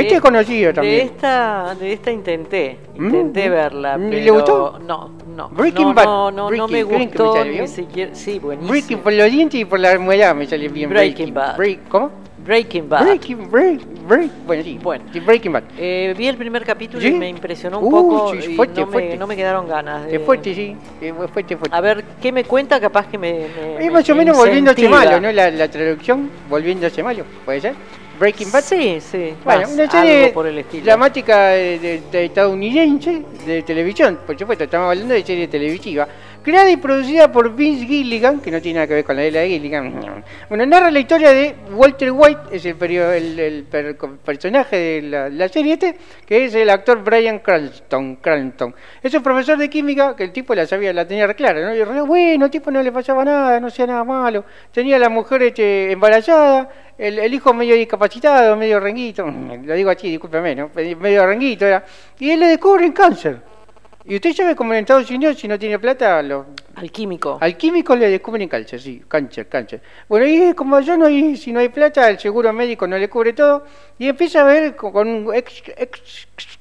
Este es conocido De también. esta, de esta intenté, intenté mm. verla, ¿Y pero le gustó? no, no, Breaking no, Bad, no, no, no me Breaking, Breaking, gustó me ni siquiera, sí, buenísimo. Breaking por los dientes y por la humedad me sale bien. Breaking Bad. Break- ¿Cómo? Breaking Bad. Breaking, break, break. Bueno, sí. Bueno. Sí, Breaking Bad. Eh, vi el primer capítulo ¿Sí? y me impresionó un Uh, poco sí, y fuerte, no, me, fuerte. no me quedaron ganas. De... Es fuerte, sí. Es fuerte, fuerte. A ver, ¿qué me cuenta? Capaz que me. me- Es me- más o me menos volviéndose malo, ¿no? La, la traducción, volviéndose malo, ¿puede ser? Breaking Bad. Sí, sí. Bueno, más, una serie algo por el estilo. dramática de, de- de estadounidense de televisión, por supuesto, estamos hablando de serie televisiva, creada y producida por Vince Gilligan, que no tiene nada que ver con la isla de Gilligan. Bueno, narra la historia de Walter White, es el, perio- el, el per- personaje de la, serie este, que es el actor Brian Cranston, Cranston. Es un profesor de química que el tipo la sabía, la tenía clara, ¿no? Y bueno, el tipo no le pasaba nada, no hacía nada malo, tenía la mujer este, embarazada, el, el hijo medio discapacitado, medio renguito, lo digo así, discúlpeme, ¿no? Medio renguito era, y él le descubren cáncer. Y usted sabe como en Estados Unidos, si no tiene plata, lo, Al químico. al químico le descubren cáncer, sí, cáncer, cáncer. Bueno, y como yo no hay, si no hay plata, el seguro médico no le cubre todo, y empieza a ver con, con un ex, ex, ex,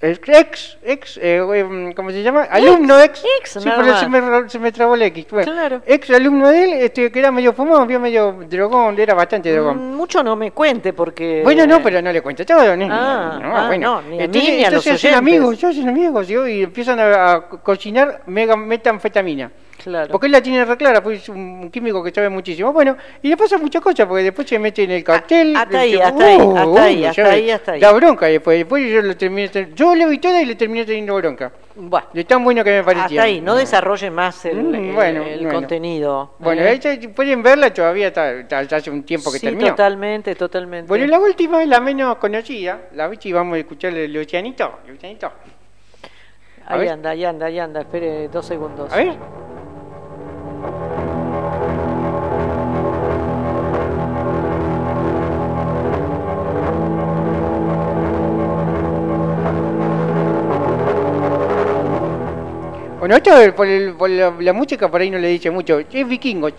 ex, ex, eh, em, ¿cómo se llama? Alumno ex. ex, sí, pero se me, se me trabó el X. Bueno, Claro. Ex alumno de él, este, que era medio fumado, vio medio drogón, era bastante drogón. Mm, Mucho no me cuente porque. Bueno, no, pero no le cuento todo. No, Ah, no, ah, bueno. no, ni a entonces, mí ni a los entonces amigos, hacen amigos ¿sí? y empiezan a, a cocinar mega, metanfetamina. Claro. Porque él la tiene re clara, pues es un químico que sabe muchísimo. Bueno, y le pasa muchas cosas, porque después se mete en el cartel. hasta ahí, hasta ahí, uh, hasta uh, ahí, ya hasta ahí, hasta ahí. Da bronca después. Después yo lo terminé. Yo le vi toda y le terminé teniendo bronca. Bueno, De tan bueno que me parecía. hasta ahí, no desarrolle más el, Mm, el- bueno, el bueno. contenido. Bueno, ¿eh? pueden verla todavía, está, está- hace un tiempo que sí, terminó. totalmente, totalmente. Bueno, la última es la menos conocida. La y vamos a escucharle Lucianito. Lucianito. ahí anda, ahí anda, ahí anda. Espere dos segundos. A ver. Bueno, esto por, el- por la, la música por ahí no le dice mucho. Es vikingos.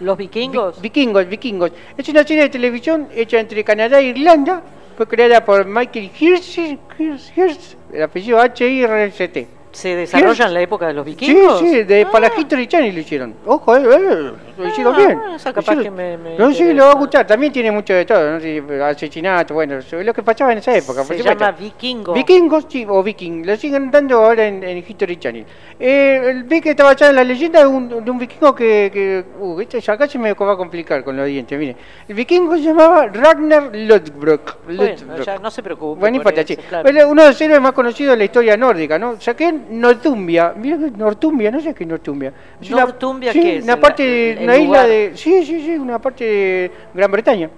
¿Los vikingos? Vi- vikingos, vikingos. Es una serie de televisión hecha entre Canadá e Irlanda. Fue creada por Michael Hirsch, Hirsch, Hirsch, el apellido H-I-R-S-T. ¿Se desarrolla en la época de los Sí, vikingos? sí, de, Ah. para History Channel lo hicieron. Ojo, eh, eh, lo hicieron Ah, bien. bueno, capaz hicieron- que me- me No, sí, le va a gustar. También tiene mucho de todo, ¿no? Sí, asesinato, bueno, lo que pasaba en esa época. Se llama Vikingo. Vikingos, sí, o Viking. Lo siguen dando ahora en, en History Channel. Eh, el- vi que está basada en la leyenda de un, de un vikingo que... que uh, este, acá se me va a complicar con los dientes, mire. El vikingo se llamaba Ragnar Lodbrok. Bueno, ya no se preocupe. Bueno, no por eso, sí. claro. Uno de los héroes más conocidos de la historia nórdica, ¿no? Saqué Nortumbia. Mira Nortumbia, no sé qué es Nortumbia. Es ¿Nortumbia sí, qué es? Una parte, el- el una isla de. Sí, sí, sí, una parte de Gran Bretaña.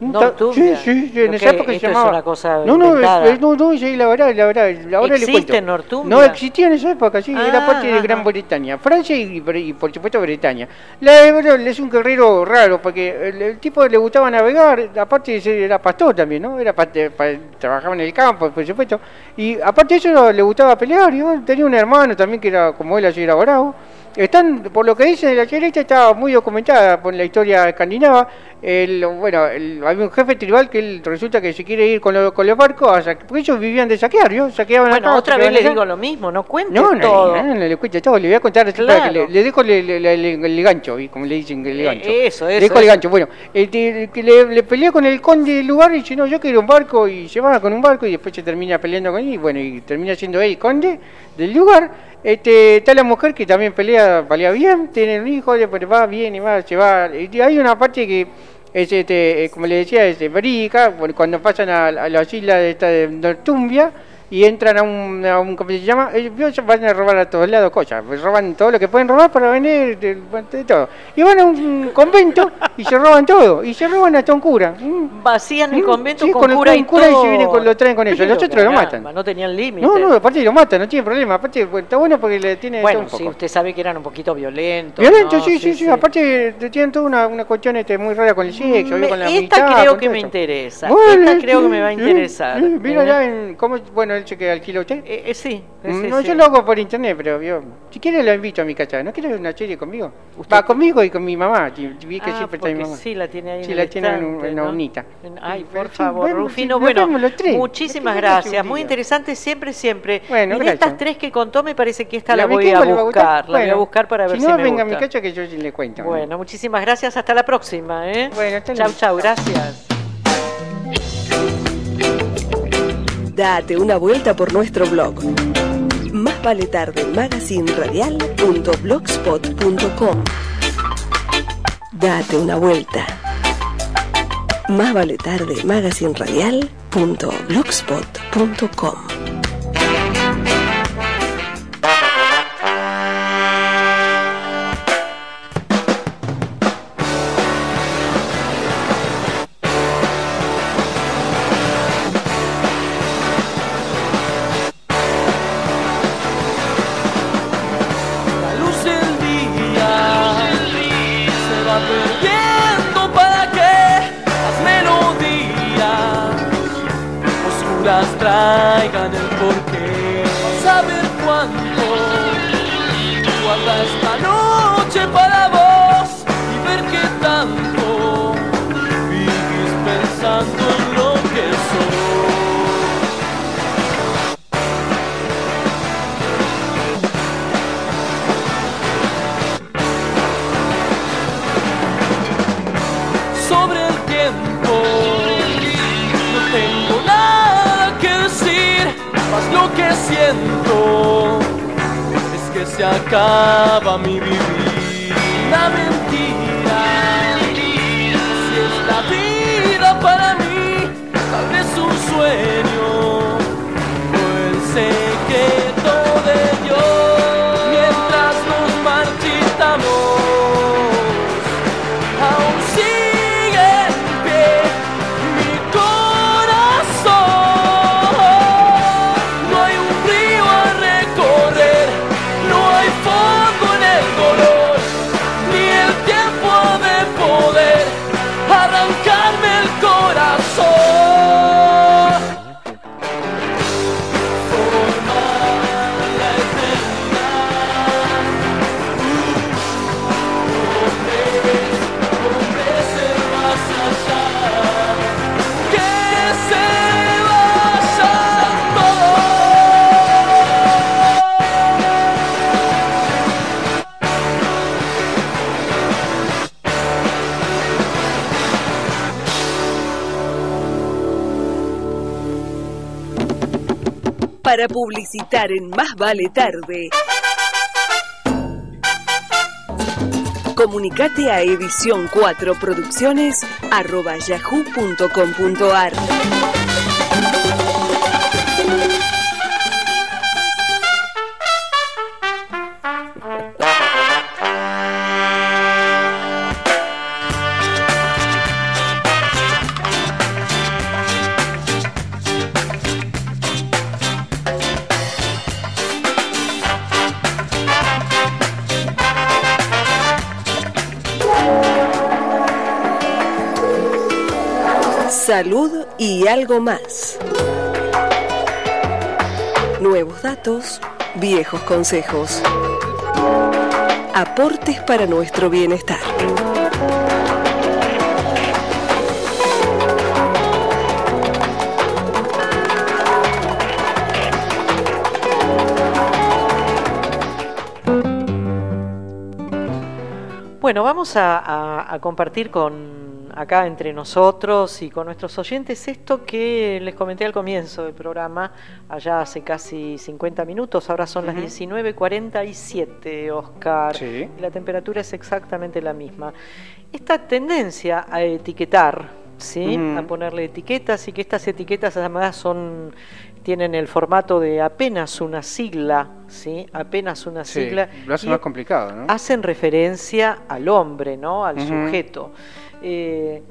Nortumbia. Sí, sí, sí, en ¿Lo esa época se Esto es llamaba. una cosa no, no, es- no, no, sí, la verdad, la verdad, ahora le ¿Existe cuento. Nortumbia? No existía en esa época, sí, era Ah, parte de ajá. Gran Bretaña, Francia y, y por supuesto Bretaña. La verdad, es un guerrero raro porque el, el tipo le gustaba navegar, aparte de ser, era pastor también, ¿no? Era parte, pa- trabajaba en el campo, por supuesto, y aparte de eso le gustaba pelear, y bueno, tenía un hermano también que era como él, así era bravo. Están, por lo que dicen de la esta, está muy documentada por la historia escandinava. El, bueno, el- había un jefe tribal que él resulta que se quiere ir con, lo- con los barcos, a saque- porque ellos vivían de saquear, ¿no? Saqueaban Bueno, acá, otra vez le digo lo mismo, no cuente No, no, todo. no, no, le cuente todo, le voy a contar para que Claro. le, le dejo le- le- le- le- el, gancho, como le dicen el Eh, gancho. eso, Le eso, dejo el eso. gancho. Bueno, el que le, le peleé con el conde del lugar y dice, no, yo quiero un barco y se va con un barco y después se termina peleando con él y bueno, y termina siendo él conde del lugar. Este, está la mujer que también pelea, pelea bien, tiene un hijo, después va bien y va, se va. Y hay una parte que es este, eh, como le decía, es bueno, cuando pasan a, a las islas de, esta de Nortumbia y entran a un, a un ¿cómo se llama? Ellos van a robar a todos lados cosas, pues roban todo lo que pueden robar para vender de, de todo. Y van a un convento y se roban todo, y se roban hasta un cura. Mm. Vacían el convento Sí, con, con el- cura con y cura y todo. se vienen con- lo traen con ellos. Los otros lo matan. No tenían límite. No, no, aparte lo matan, no tiene problema. Aparte, bueno, está bueno porque le tiene todo Bueno, un sí, poco. usted sabe que eran un poquito violentos. Violento, ¿no? sí, sí, sí, Aparte, te tienen toda una, una cuestión este, muy rara con el sexo, Me- con la esta creo que todo me interesa. Bueno, esta creo sí, que me va a sí, interesar. sí, ¿eh? allá en. ¿cómo, bueno, se que alquila usted? Eh, eh, sí, sí, no, sí. yo lo hago por internet, pero yo, si quiere lo invito a mi casa. ¿No quiere una serie conmigo? Va conmigo y con mi mamá. Vi que Ah, siempre está mi mamá. sí, la tiene ahí Sí, en la el tiene en, en una ¿no? unita. Ay, por sí, favor, bueno, Rufino. Bueno, muchísimas gracias. Muy interesante siempre, siempre. Bueno, y de gracias. estas tres que contó, me parece que esta la, ¿La voy a buscar. La voy a buscar para ver si si, no, me venga a mi gusta. casa que yo le cuento. Bueno, muchísimas gracias. Hasta la próxima. ¿eh? Bueno, hasta Chau, chau. Gracias. Date una vuelta por nuestro blog. Más vale tarde magazinradial.blogspot.com. Date una vuelta. Más vale tarde magazinradial.blogspot.com. I gotta. Acaba mi vivir. La Para publicitar en Más Vale Tarde. Comunicate a edición 4 producciones arroba yahoo.com.ar. Salud y algo más. Nuevos datos, viejos consejos. Aportes para nuestro bienestar. Bueno, vamos a, compartir con acá entre nosotros y con nuestros oyentes esto que les comenté al comienzo del programa, allá hace casi 50 minutos, ahora son las 19.47, Oscar, Sí. y la temperatura es exactamente la misma. Esta tendencia a etiquetar, ¿sí? A ponerle etiquetas y que estas etiquetas además son tienen el formato de apenas una sigla, ¿sí? apenas una Sí, sigla. lo hace más complicado, ¿no? hacen referencia al hombre, ¿no? Al sujeto. Eh,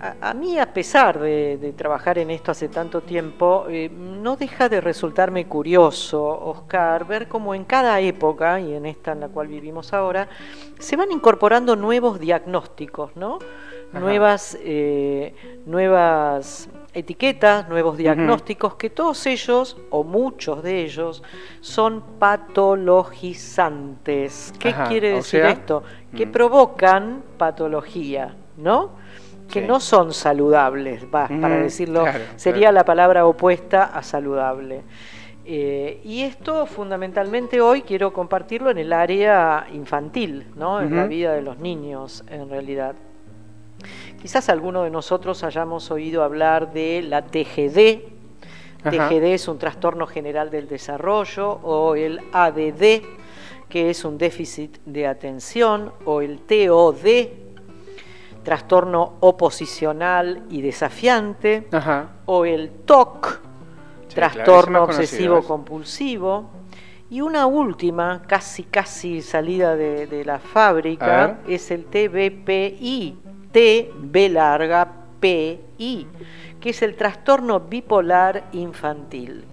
a, a mí, a pesar de, de trabajar en esto hace tanto tiempo, eh, no deja de resultarme curioso, Oscar, ver cómo en cada época, y en esta en la cual vivimos ahora, se van incorporando nuevos diagnósticos, ¿no? Ajá. Nuevas, eh, nuevas etiquetas, nuevos diagnósticos, que todos ellos, o muchos de ellos, son patologizantes. ¿Qué Ajá, quiere o decir sea, esto? Que mm. provocan patología, ¿no? Que no son saludables, va, para Ujú, decirlo, claro, sería claro. la palabra opuesta a saludable. Eh, y esto fundamentalmente hoy quiero compartirlo en el área infantil, ¿no? en la vida de los niños en realidad. Quizás alguno de nosotros hayamos oído hablar de la TGD. Ajá. TGD es un trastorno general del desarrollo o el ADD, que es un déficit de atención, o el TOD, trastorno oposicional y desafiante, Ajá. o el TOC, Sí, trastorno más conocido, obsesivo ¿ves? compulsivo. Y una última, casi casi salida de, de la fábrica, es el TBPI, TB larga PI, que es el trastorno bipolar infantil.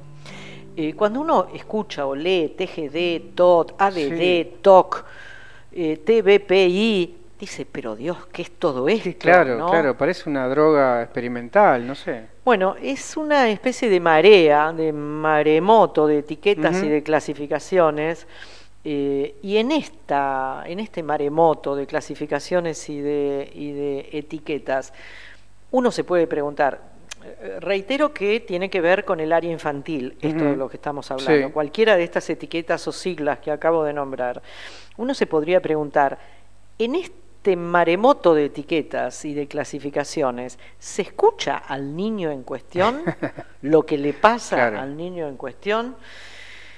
Eh, cuando uno escucha o lee TGD, TOT, ADD, Sí. TOC, eh, TBPI, dice, pero Dios, ¿qué es todo esto? Claro, ¿no? claro, parece una droga experimental, no sé. Bueno, es una especie de marea, de maremoto de etiquetas y de clasificaciones. eh, y en esta, en este maremoto de clasificaciones y de, y de etiquetas, uno se puede preguntar. eh, Reitero que tiene que ver con el área infantil, esto de lo que estamos hablando. Sí. Cualquiera de estas etiquetas o siglas que acabo de nombrar. Uno se podría preguntar, en este maremoto de etiquetas y de clasificaciones, ¿se escucha al niño en cuestión lo que le pasa Claro. al niño en cuestión?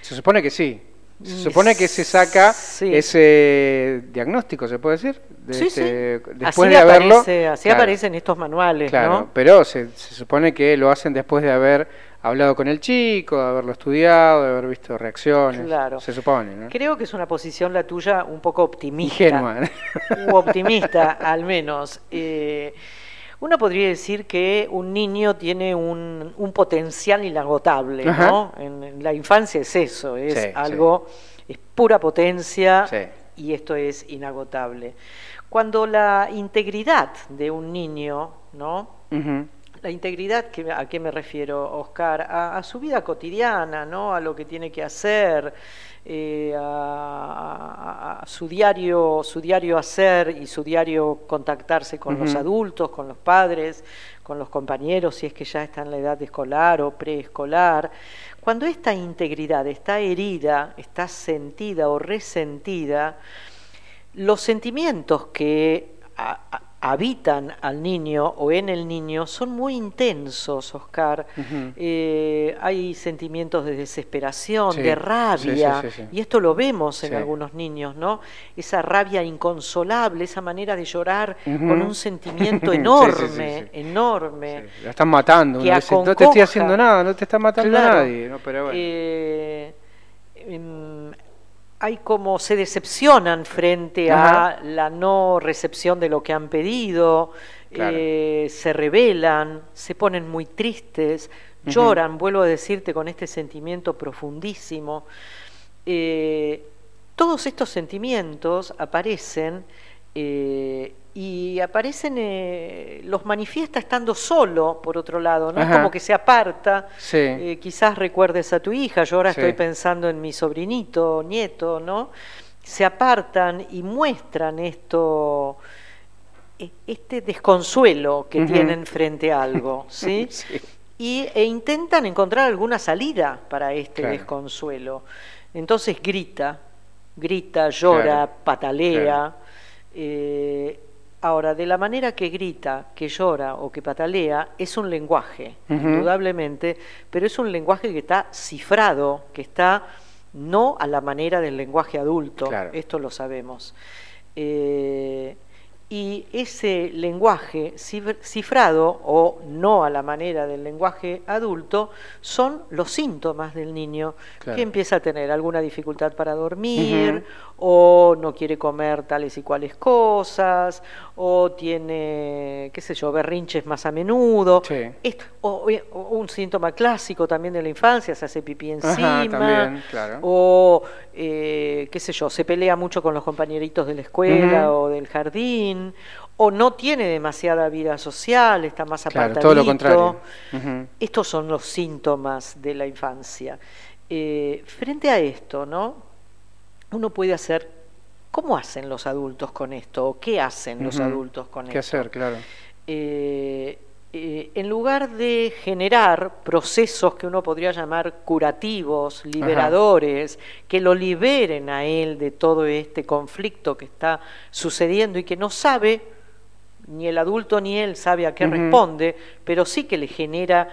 Se supone que sí. Se supone que se saca Sí. ese diagnóstico, ¿se puede decir? De Sí, este- sí. Después así de haberlo. aparece, así Claro, aparece en estos manuales, Claro, ¿no? pero se, se supone que lo hacen después de haber hablado con el chico, de haberlo estudiado, de haber visto reacciones. Claro. Se supone, ¿no? Creo que es una posición la tuya un poco optimista. Ingenua. u optimista al menos. Eh, uno podría decir que un niño tiene un, un potencial inagotable, Ajá. ¿no? En, en la infancia es eso, es Sí, algo, es pura potencia Sí. y esto es inagotable. Cuando la integridad de un niño, ¿no? La integridad, que- ¿a qué me refiero, Oscar? A, a su vida cotidiana, ¿no? A lo que tiene que hacer, eh, a, a- a su diario, su diario hacer y su diario contactarse con los adultos, con los padres, con los compañeros, si es que ya está en la edad escolar o preescolar. Cuando esta integridad está herida, está sentida o resentida, los sentimientos que habitan al niño o en el niño son muy intensos, Oscar. Eh, hay sentimientos de desesperación, Sí, de rabia, sí, sí, sí. y esto lo vemos en algunos niños, ¿no? Esa rabia inconsolable, esa manera de llorar con un sentimiento enorme, enorme. La están matando. que uno dice, no te estoy acongoja". haciendo nada, no te está matando Claro. nadie. No, pero bueno. Eh, em, hay como se decepcionan frente Ajá. a la no recepción de lo que han pedido, Claro. eh, se rebelan, se ponen muy tristes, lloran, vuelvo a decirte, con este sentimiento profundísimo. Eh, todos estos sentimientos aparecen Eh, y aparecen, eh, los manifiesta estando solo, por otro lado, ¿no? Es como que se aparta. Sí. Eh, quizás recuerdes a tu hija, yo ahora Sí. estoy pensando en mi sobrinito, nieto, ¿no? Se apartan y muestran esto, e- este desconsuelo que tienen frente a algo, ¿sí? Sí. y, e intentan encontrar alguna salida para este Claro. desconsuelo. Entonces grita, grita, llora, Claro, patalea. claro. Eh, ahora, de la manera que grita, que llora o que patalea, es un lenguaje, indudablemente, pero es un lenguaje que está cifrado, que está no a la manera del lenguaje adulto, Claro. esto lo sabemos. Eh, y ese lenguaje cif- cifrado o no a la manera del lenguaje adulto son los síntomas del niño Claro. que empieza a tener alguna dificultad para dormir o no quiere comer tales y cuales cosas o tiene, qué sé yo, berrinches más a menudo. Sí. Esto- o, o un síntoma clásico también de la infancia, se hace pipí encima. Ajá, también, claro. O, eh, qué sé yo, se pelea mucho con los compañeritos de la escuela o del jardín, o no tiene demasiada vida social, está más Claro, apartadito. todo lo contrario. Estos son los síntomas de la infancia. Eh, frente a esto, ¿no? Uno puede hacer, ¿cómo hacen los adultos con esto? ¿O qué hacen los adultos con ¿Qué esto? hacer? Claro. eh, eh, en lugar de generar procesos que uno podría llamar curativos, liberadores, que lo liberen a él de todo este conflicto que está sucediendo y que no sabe, ni el adulto ni él sabe a qué responde, pero sí que le genera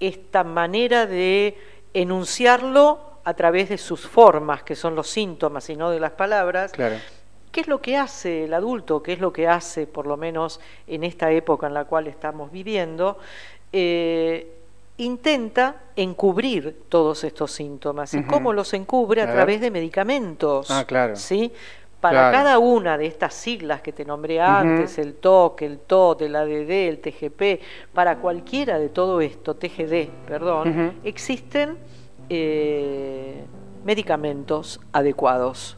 esta manera de enunciarlo a través de sus formas, que son los síntomas y no de las palabras, Claro. ¿Qué es lo que hace el adulto? ¿Qué es lo que hace, por lo menos en esta época en la cual estamos viviendo? Eh, intenta encubrir todos estos síntomas. ¿Y cómo los encubre? A, través de medicamentos. Ah, claro. ¿sí? Para Claro. cada una de estas siglas que te nombré antes, el TOC, el TOT, el ADD, el TGP, para cualquiera de todo esto, TGD, perdón, existen eh, medicamentos adecuados.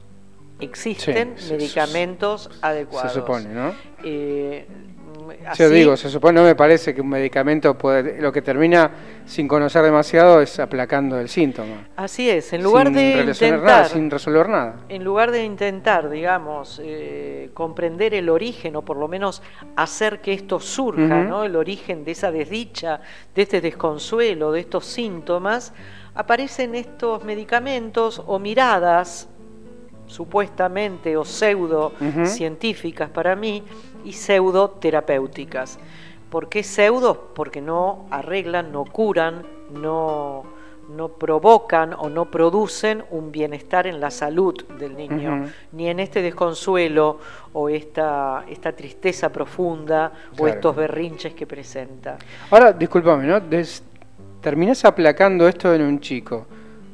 Existen Sí, se- medicamentos adecuados. Se supone, ¿no? Eh, Yo así- digo, se supone, no me parece que un medicamento puede, lo que termina sin conocer demasiado es aplacando el síntoma. Así es, en lugar sin de intentar, nada, sin resolver nada. en lugar de intentar, digamos, eh, comprender el origen o por lo menos hacer que esto surja. ¿no? El origen de esa desdicha, de este desconsuelo, de estos síntomas, aparecen estos medicamentos o miradas supuestamente o pseudo científicas para mí y pseudo terapéuticas. ¿Por qué pseudo? Porque no arreglan, no curan, no, no provocan o no producen un bienestar en la salud del niño, ni en este desconsuelo o esta, esta tristeza profunda o estos berrinches que presenta. Ahora, discúlpame, ¿no? Des- terminás aplacando esto en un chico.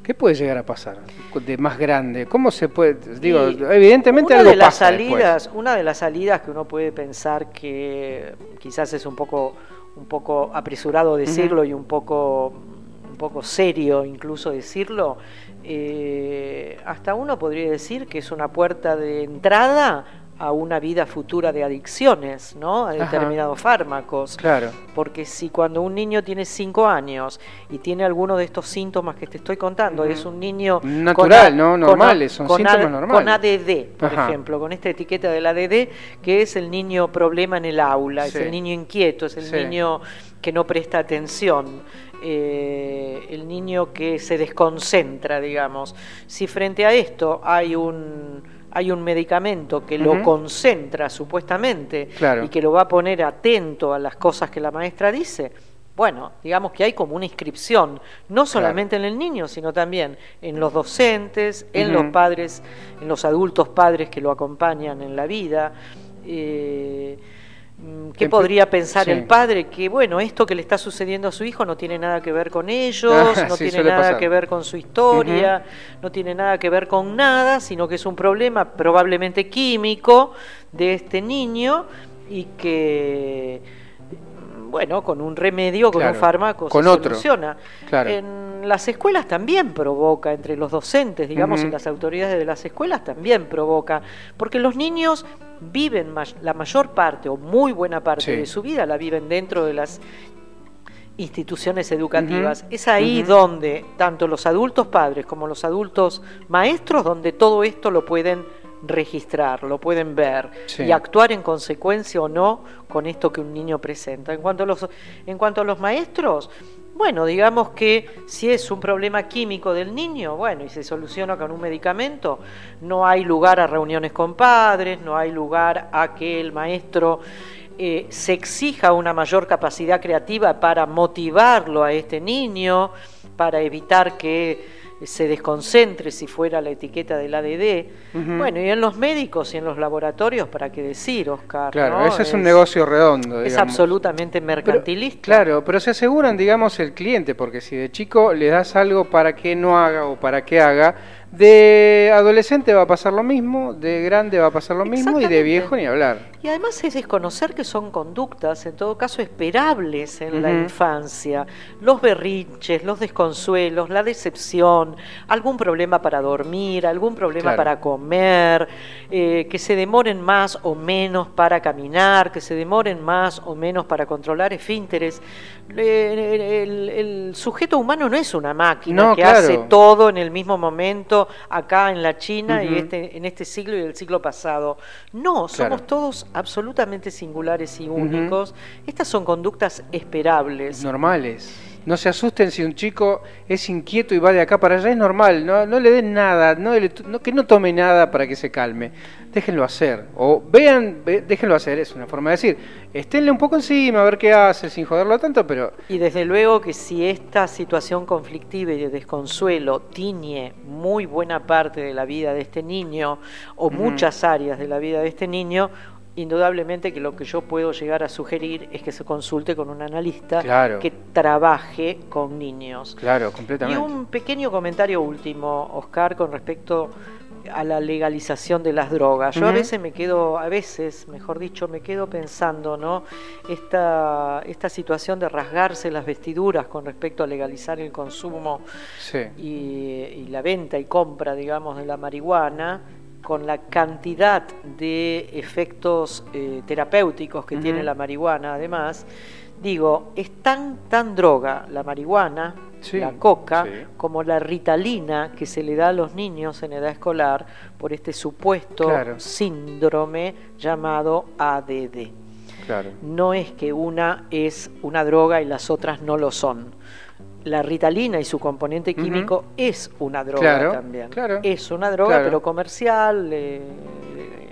¿Qué puede llegar a pasar de más grande? ¿Cómo se puede? Digo, Y evidentemente una algo de las pasa después. salidas, una de las salidas que uno puede pensar que quizás es un poco un poco apresurado decirlo y un poco un poco serio incluso decirlo, eh, hasta uno podría decir que es una puerta de entrada a una vida futura de adicciones, ¿no? A Ajá. determinados fármacos. Claro. Porque si cuando un niño tiene 5 años y tiene alguno de estos síntomas que te estoy contando, es un niño Natural, con ¿no? con Normales, son síntomas A- normales. Con ADD, por Ajá. ejemplo, con esta etiqueta del ADD, que es el niño problema en el aula, es el niño inquieto, es el Sí. niño que no presta atención, eh, el niño que se desconcentra, digamos. Si frente a esto hay un hay un medicamento que lo concentra supuestamente Claro. y que lo va a poner atento a las cosas que la maestra dice, bueno, digamos que hay como una inscripción, no solamente en el niño, sino también en los docentes, en los padres, en los adultos padres que lo acompañan en la vida. Eh, ¿Qué Empe- podría pensar sí. el padre? Que bueno, esto que le está sucediendo a su hijo no tiene nada que ver con ellos, Ah, no sí, tiene nada pasar. que ver con su historia, no tiene nada que ver con nada, sino que es un problema probablemente químico de este niño y que, mm, bueno, con un remedio, con Claro, un fármaco con se otro. soluciona. Claro. En en las escuelas también provoca, entre los docentes, digamos, y las autoridades de las escuelas también provoca, porque los niños viven ma- la mayor parte o muy buena parte Sí. de su vida la viven dentro de las instituciones educativas. Es ahí donde tanto los adultos padres como los adultos maestros, donde todo esto lo pueden registrar, lo pueden ver Sí. y actuar en consecuencia o no con esto que un niño presenta. En cuanto a los, en cuanto a los maestros, bueno, digamos que si es un problema químico del niño, bueno, y se soluciona con un medicamento, no hay lugar a reuniones con padres, no hay lugar a que el maestro eh, se exija una mayor capacidad creativa para motivarlo a este niño, para evitar que se desconcentre si fuera la etiqueta del ADD. Bueno, y en los médicos y en los laboratorios, ¿para qué decir, Oscar? Claro, no? ese es un negocio redondo. Es absolutamente mercantilista. Claro, pero se aseguran, digamos, el cliente, porque si de chico le das algo para que no haga o para que haga, de adolescente va a pasar lo mismo, de grande va a pasar lo mismo y de viejo ni hablar. Y además es desconocer que son conductas, en todo caso, esperables en la infancia. Los berrinches, los desconsuelos, la decepción, algún problema para dormir, algún problema Claro. para comer, eh, que se demoren más o menos para caminar, que se demoren más o menos para controlar esfínteres. Le- El, el sujeto humano no es una máquina No, que claro. hace todo en el mismo momento acá en la China y este, en este siglo y el siglo pasado. No, somos Claro. todos absolutamente singulares y únicos. Estas son conductas esperables. Normales. No se asusten si un chico es inquieto y va de acá para allá, es normal. No, no le den nada, no le- no- que no tome nada para que se calme. Déjenlo hacer. O vean, ve- déjenlo hacer, es una forma de decir. Esténle un poco encima, a ver qué hace, sin joderlo tanto, pero Y desde luego que si esta situación conflictiva y de desconsuelo tiñe muy buena parte de la vida de este niño o muchas áreas de la vida de este niño, indudablemente que lo que yo puedo llegar a sugerir es que se consulte con un analista Claro. que trabaje con niños. claro, Y completamente. un pequeño comentario último, Oscar, con respecto a la legalización de las drogas. Yo a veces me quedo, a veces, mejor dicho, me quedo pensando, ¿no? Esta, esta situación de rasgarse las vestiduras con respecto a legalizar el consumo Sí. y, y la venta y compra, digamos, de la marihuana, con la cantidad de efectos eh, terapéuticos que tiene la marihuana, además, digo, es tan, tan droga la marihuana, Sí, la coca, sí. como la ritalina que se le da a los niños en edad escolar por este supuesto Claro. síndrome llamado ADD. Claro. No es que una es una droga y las otras no lo son. La ritalina y su componente químico es una droga Claro, también. claro. Es una droga, Claro. pero comercial, eh,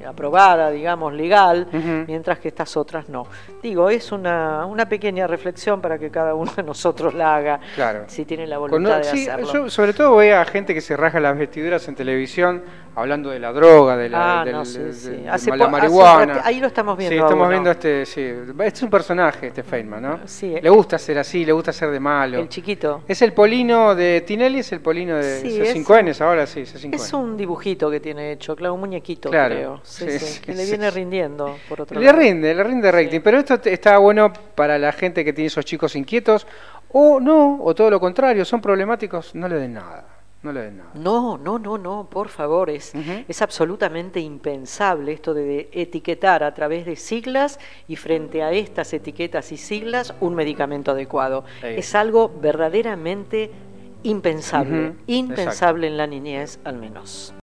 aprobada, digamos, legal, mientras que estas otras no. Digo, es una, una pequeña reflexión para que cada uno de nosotros la haga, Claro. si tiene la Con- voluntad de sí, hacerlo. yo sobre todo voy a gente que se raja las vestiduras en televisión hablando de la droga, de la, Ah, del- no, sí, de- sí. de- Hace de po- la marihuana. ahí lo estamos viendo Sí, estamos uno. viendo este, sí. Este es un personaje, este Feynman, ¿no? Sí. Le gusta ser así, le gusta ser de malo. El chiquito. Es el polino de Tinelli, es el polino de Sí, C5N, ahora sí, C5N. Es un dibujito que tiene hecho, claro, un muñequito, Claro, creo. Sí, sí, que le viene rindiendo, por otro Le lado. rinde, le rinde rating, pero esto está bueno para la gente que tiene esos chicos inquietos, o no, o todo lo contrario, son problemáticos, no le den nada, no le den nada. No, no, no, no, por favor, es, es absolutamente impensable esto de, etiquetar a través de siglas y frente a estas etiquetas y siglas un medicamento adecuado. Ahí. Es algo verdaderamente impensable, impensable en la niñez al menos.